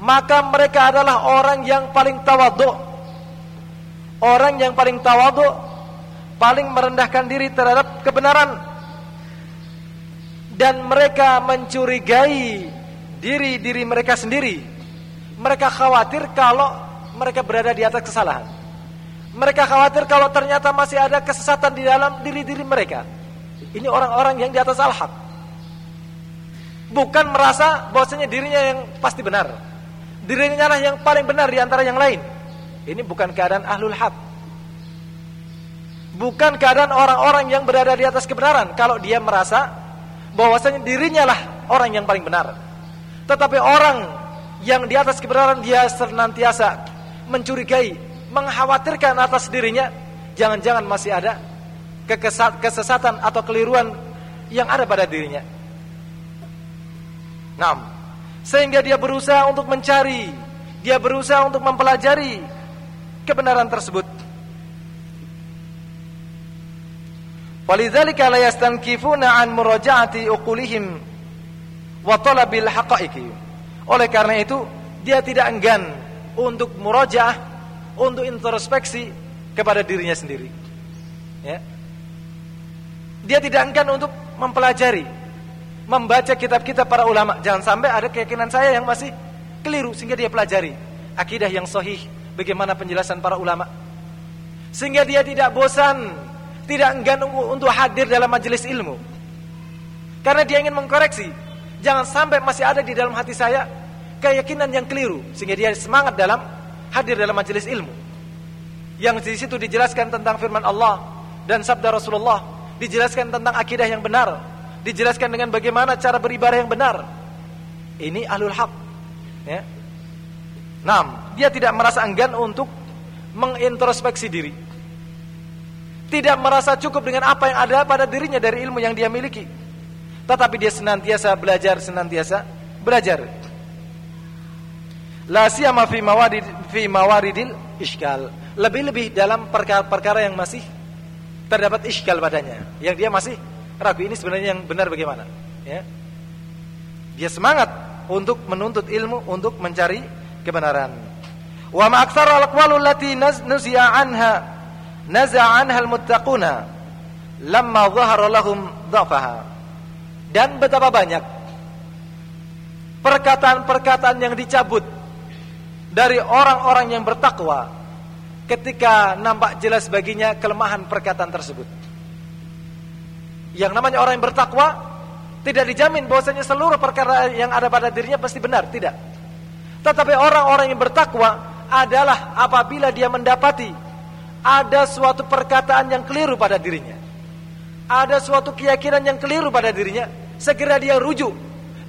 maka mereka adalah orang yang paling tawadhu. Orang yang paling tawadhu, paling merendahkan diri terhadap kebenaran. Dan mereka mencurigai diri-diri mereka sendiri. Mereka khawatir kalau mereka berada di atas kesalahan. Mereka khawatir kalau ternyata masih ada kesesatan di dalam diri-diri mereka. Ini orang-orang yang di atas al-haq. Bukan merasa bahwasanya dirinya yang pasti benar. Dirinya lah yang paling benar di antara yang lain. Ini bukan keadaan ahlul haq. Bukan keadaan orang-orang yang berada di atas kebenaran kalau dia merasa bahwasanya dirinya lah orang yang paling benar. Tetapi orang yang di atas kebenaran dia senantiasa mencurigai, mengkhawatirkan atas dirinya, jangan-jangan masih ada kesesatan atau keliruan yang ada pada dirinya. Nah, sehingga dia berusaha untuk mencari, dia berusaha untuk mempelajari kebenaran tersebut. Walidzalika la yastankifuna an murajaati uqulihim wa talabil haqaiqi. Oleh karena itu, dia tidak enggan untuk murajaah, untuk introspeksi kepada dirinya sendiri. Ya. Dia tidak enggan untuk mempelajari, membaca kitab-kitab para ulama. Jangan sampai ada keyakinan saya yang masih keliru sehingga dia pelajari akidah yang sahih, bagaimana penjelasan para ulama. Sehingga dia tidak bosan, tidak enggan untuk hadir dalam majelis ilmu. Karena dia ingin mengkoreksi, jangan sampai masih ada di dalam hati saya keyakinan yang keliru sehingga dia semangat dalam hadir dalam majelis ilmu. Yang di situ dijelaskan tentang firman Allah dan sabda Rasulullah dijelaskan tentang akidah yang benar, dijelaskan dengan bagaimana cara beribadah yang benar. Ini ahlul haq. Ya. Nam, dia tidak merasa enggan untuk mengintrospeksi diri. Tidak merasa cukup dengan apa yang ada pada dirinya dari ilmu yang dia miliki. Tetapi dia senantiasa belajar, senantiasa belajar. La siyama fi mawarid fi mawaridil iskal. Lebih-lebih dalam perkara-perkara yang masih terdapat iskal padanya yang dia masih ragu ini sebenarnya yang benar bagaimana ya dia semangat untuk menuntut ilmu untuk mencari kebenaran wa ma aktsara al-aqwal allati nuzi'a anha al-muttaquna lamma dhahara lahum dan betapa banyak perkataan-perkataan yang dicabut dari orang-orang yang bertakwa ketika nampak jelas baginya kelemahan perkataan tersebut. Yang namanya orang yang bertakwa tidak dijamin bahwasanya seluruh perkara yang ada pada dirinya pasti benar, tidak. Tetapi orang-orang yang bertakwa adalah apabila dia mendapati ada suatu perkataan yang keliru pada dirinya. Ada suatu keyakinan yang keliru pada dirinya, segera dia rujuk.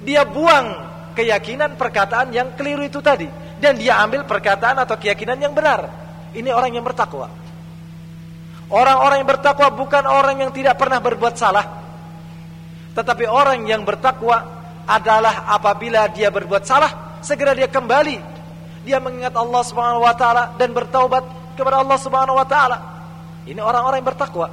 Dia buang keyakinan perkataan yang keliru itu tadi dan dia ambil perkataan atau keyakinan yang benar. Ini orang yang bertakwa. Orang-orang yang bertakwa bukan orang yang tidak pernah berbuat salah. Tetapi orang yang bertakwa adalah apabila dia berbuat salah, segera dia kembali. Dia mengingat Allah Subhanahu wa dan bertaubat kepada Allah Subhanahu wa taala. Ini orang-orang yang bertakwa.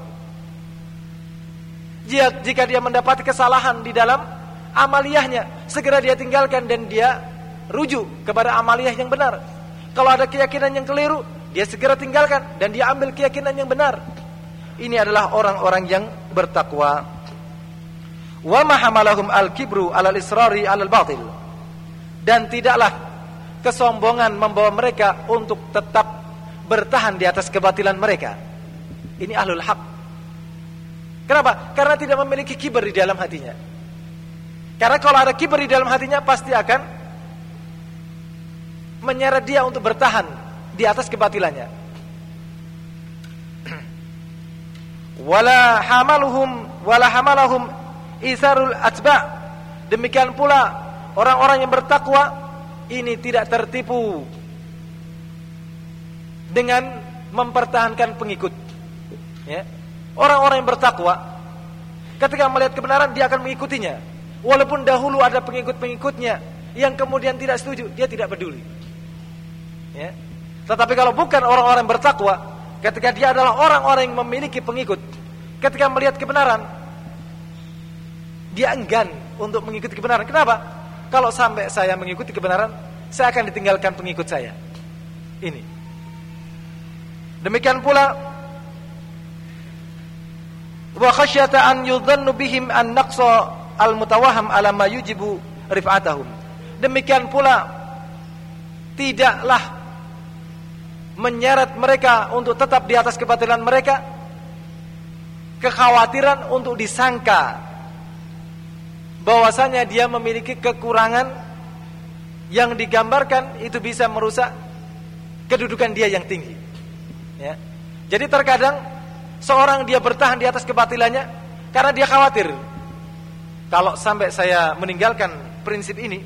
Jika, dia mendapati kesalahan di dalam amaliyahnya, segera dia tinggalkan dan dia rujuk kepada amaliyah yang benar. Kalau ada keyakinan yang keliru, dia segera tinggalkan dan dia ambil keyakinan yang benar. Ini adalah orang-orang yang bertakwa. Wa mahamalahum al-kibru alal israri alal batil. Dan tidaklah kesombongan membawa mereka untuk tetap bertahan di atas kebatilan mereka. Ini ahlul haq. Kenapa? Karena tidak memiliki kiber di dalam hatinya. Karena kalau ada kiber di dalam hatinya pasti akan menyeret dia untuk bertahan di atas kebatilannya. Wala hamaluhum wala hamalahum isarul atba. Demikian pula orang-orang yang bertakwa ini tidak tertipu dengan mempertahankan pengikut. Ya. Orang-orang yang bertakwa ketika melihat kebenaran dia akan mengikutinya. Walaupun dahulu ada pengikut-pengikutnya yang kemudian tidak setuju, dia tidak peduli. Ya. Tetapi kalau bukan orang-orang bertakwa, ketika dia adalah orang-orang yang memiliki pengikut, ketika melihat kebenaran dia enggan untuk mengikuti kebenaran. Kenapa? Kalau sampai saya mengikuti kebenaran, saya akan ditinggalkan pengikut saya. Ini. Demikian pula wa khasyata an yudhannu bihim an naqsa al mutawaham ala ma yujibu rif'atahum. Demikian pula tidaklah menyeret mereka untuk tetap di atas kebatilan mereka kekhawatiran untuk disangka bahwasanya dia memiliki kekurangan yang digambarkan itu bisa merusak kedudukan dia yang tinggi ya. jadi terkadang seorang dia bertahan di atas kebatilannya karena dia khawatir kalau sampai saya meninggalkan prinsip ini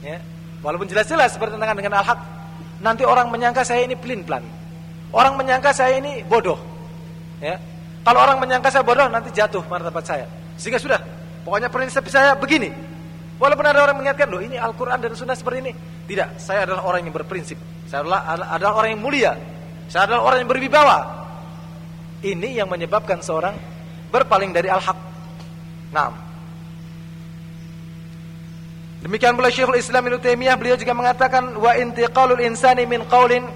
ya Walaupun jelas-jelas bertentangan dengan al-haq, nanti orang menyangka saya ini pelin-pelan. Orang menyangka saya ini bodoh. Ya. Kalau orang menyangka saya bodoh, nanti jatuh martabat saya. Sehingga sudah, pokoknya prinsip saya begini. Walaupun ada orang mengingatkan, loh ini Al-Quran dan Sunnah seperti ini. Tidak, saya adalah orang yang berprinsip. Saya adalah, adalah orang yang mulia. Saya adalah orang yang berwibawa. Ini yang menyebabkan seorang berpaling dari al-haq. Nah, Demikian pula Syekhul Islam Ibnu Taimiyah beliau juga mengatakan wa intiqalul insani min qaulin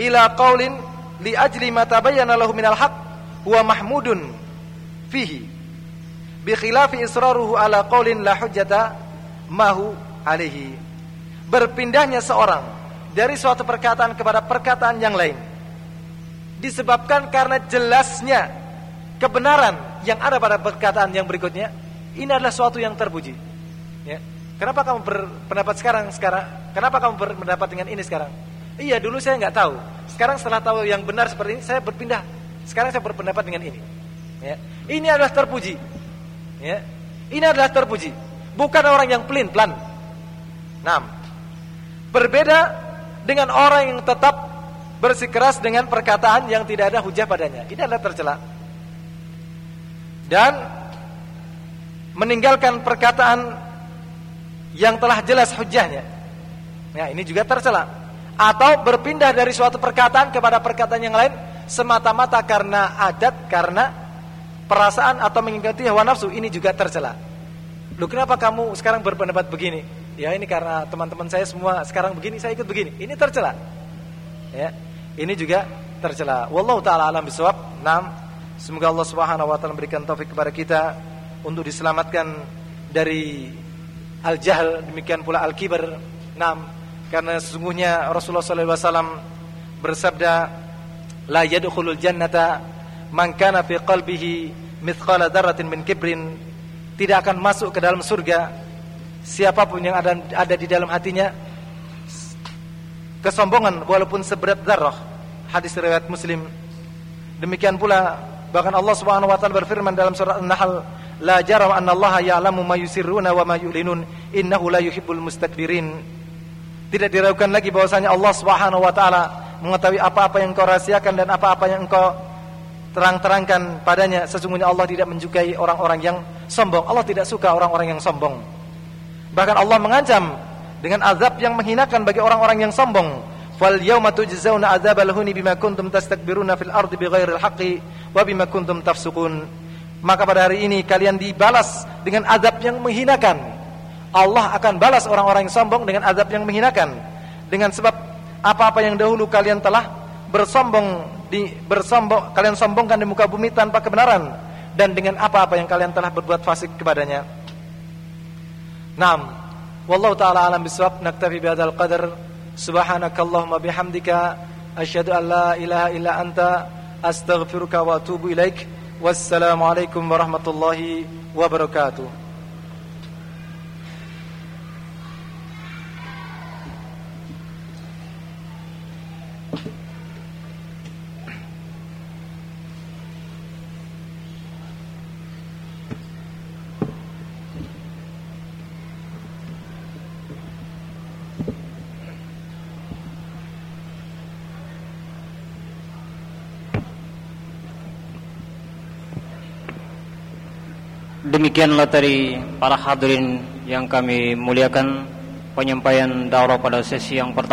ila qaulin li ajli ma tabayyana lahu minal haqq huwa mahmudun fihi bi khilafi israruhu ala qaulin la hujjata mahu alaihi berpindahnya seorang dari suatu perkataan kepada perkataan yang lain disebabkan karena jelasnya kebenaran yang ada pada perkataan yang berikutnya ini adalah suatu yang terpuji Ya. Kenapa kamu berpendapat sekarang sekarang? Kenapa kamu berpendapat dengan ini sekarang? Iya, dulu saya nggak tahu. Sekarang setelah tahu yang benar seperti ini, saya berpindah. Sekarang saya berpendapat dengan ini. Ya. Ini adalah terpuji. Ya. Ini adalah terpuji. Bukan orang yang pelin pelan. Nah, berbeda dengan orang yang tetap bersikeras dengan perkataan yang tidak ada hujah padanya. Ini adalah tercela. Dan meninggalkan perkataan yang telah jelas hujahnya. Ya, ini juga tercela. Atau berpindah dari suatu perkataan kepada perkataan yang lain semata-mata karena adat, karena perasaan atau mengikuti hawa nafsu, ini juga tercela. Lu kenapa kamu sekarang berpendapat begini? Ya ini karena teman-teman saya semua sekarang begini, saya ikut begini. Ini tercela. Ya. Ini juga tercela. Wallahu taala alam bisawab. Naam. Semoga Allah Subhanahu wa taala memberikan taufik kepada kita untuk diselamatkan dari al-jahl demikian pula al-kibar. Naam, karena sesungguhnya Rasulullah wasallam bersabda la yadkhulul jannata man kana fi qalbihi mithqala dzarratin min kibrin tidak akan masuk ke dalam surga siapa pun yang ada ada di dalam hatinya kesombongan walaupun seberat zarrah hadis riwayat Muslim demikian pula bahkan Allah Subhanahu wa taala berfirman dalam surat An-Nahl La jaram anna Allah ya'lamu ma yusirruna wa ma yu'linun innahu la yuhibbul mustakbirin. Tidak diragukan lagi bahwasanya Allah Subhanahu wa taala mengetahui apa-apa yang engkau rahasiakan dan apa-apa yang engkau terang-terangkan padanya. Sesungguhnya Allah tidak menyukai orang-orang yang sombong. Allah tidak suka orang-orang yang sombong. Bahkan Allah mengancam dengan azab yang menghinakan bagi orang-orang yang sombong. Fal yawma tujzauna adzabal huni bima kuntum tastakbiruna fil ardi bighairil haqqi wa bima kuntum tafsukun maka pada hari ini kalian dibalas dengan azab yang menghinakan. Allah akan balas orang-orang yang sombong dengan azab yang menghinakan. Dengan sebab apa-apa yang dahulu kalian telah bersombong di bersombong kalian sombongkan di muka bumi tanpa kebenaran dan dengan apa-apa yang kalian telah berbuat fasik kepadanya. Naam. Wallahu taala alam bisawab. Naktafi bihadzal qadar. Subhanakallahumma bihamdika asyhadu an la ilaha illa anta astaghfiruka wa atubu ilaik. Wassalamualaikum warahmatullahi wabarakatuh. Demikianlah tadi para hadirin yang kami muliakan penyampaian daurah pada sesi yang pertama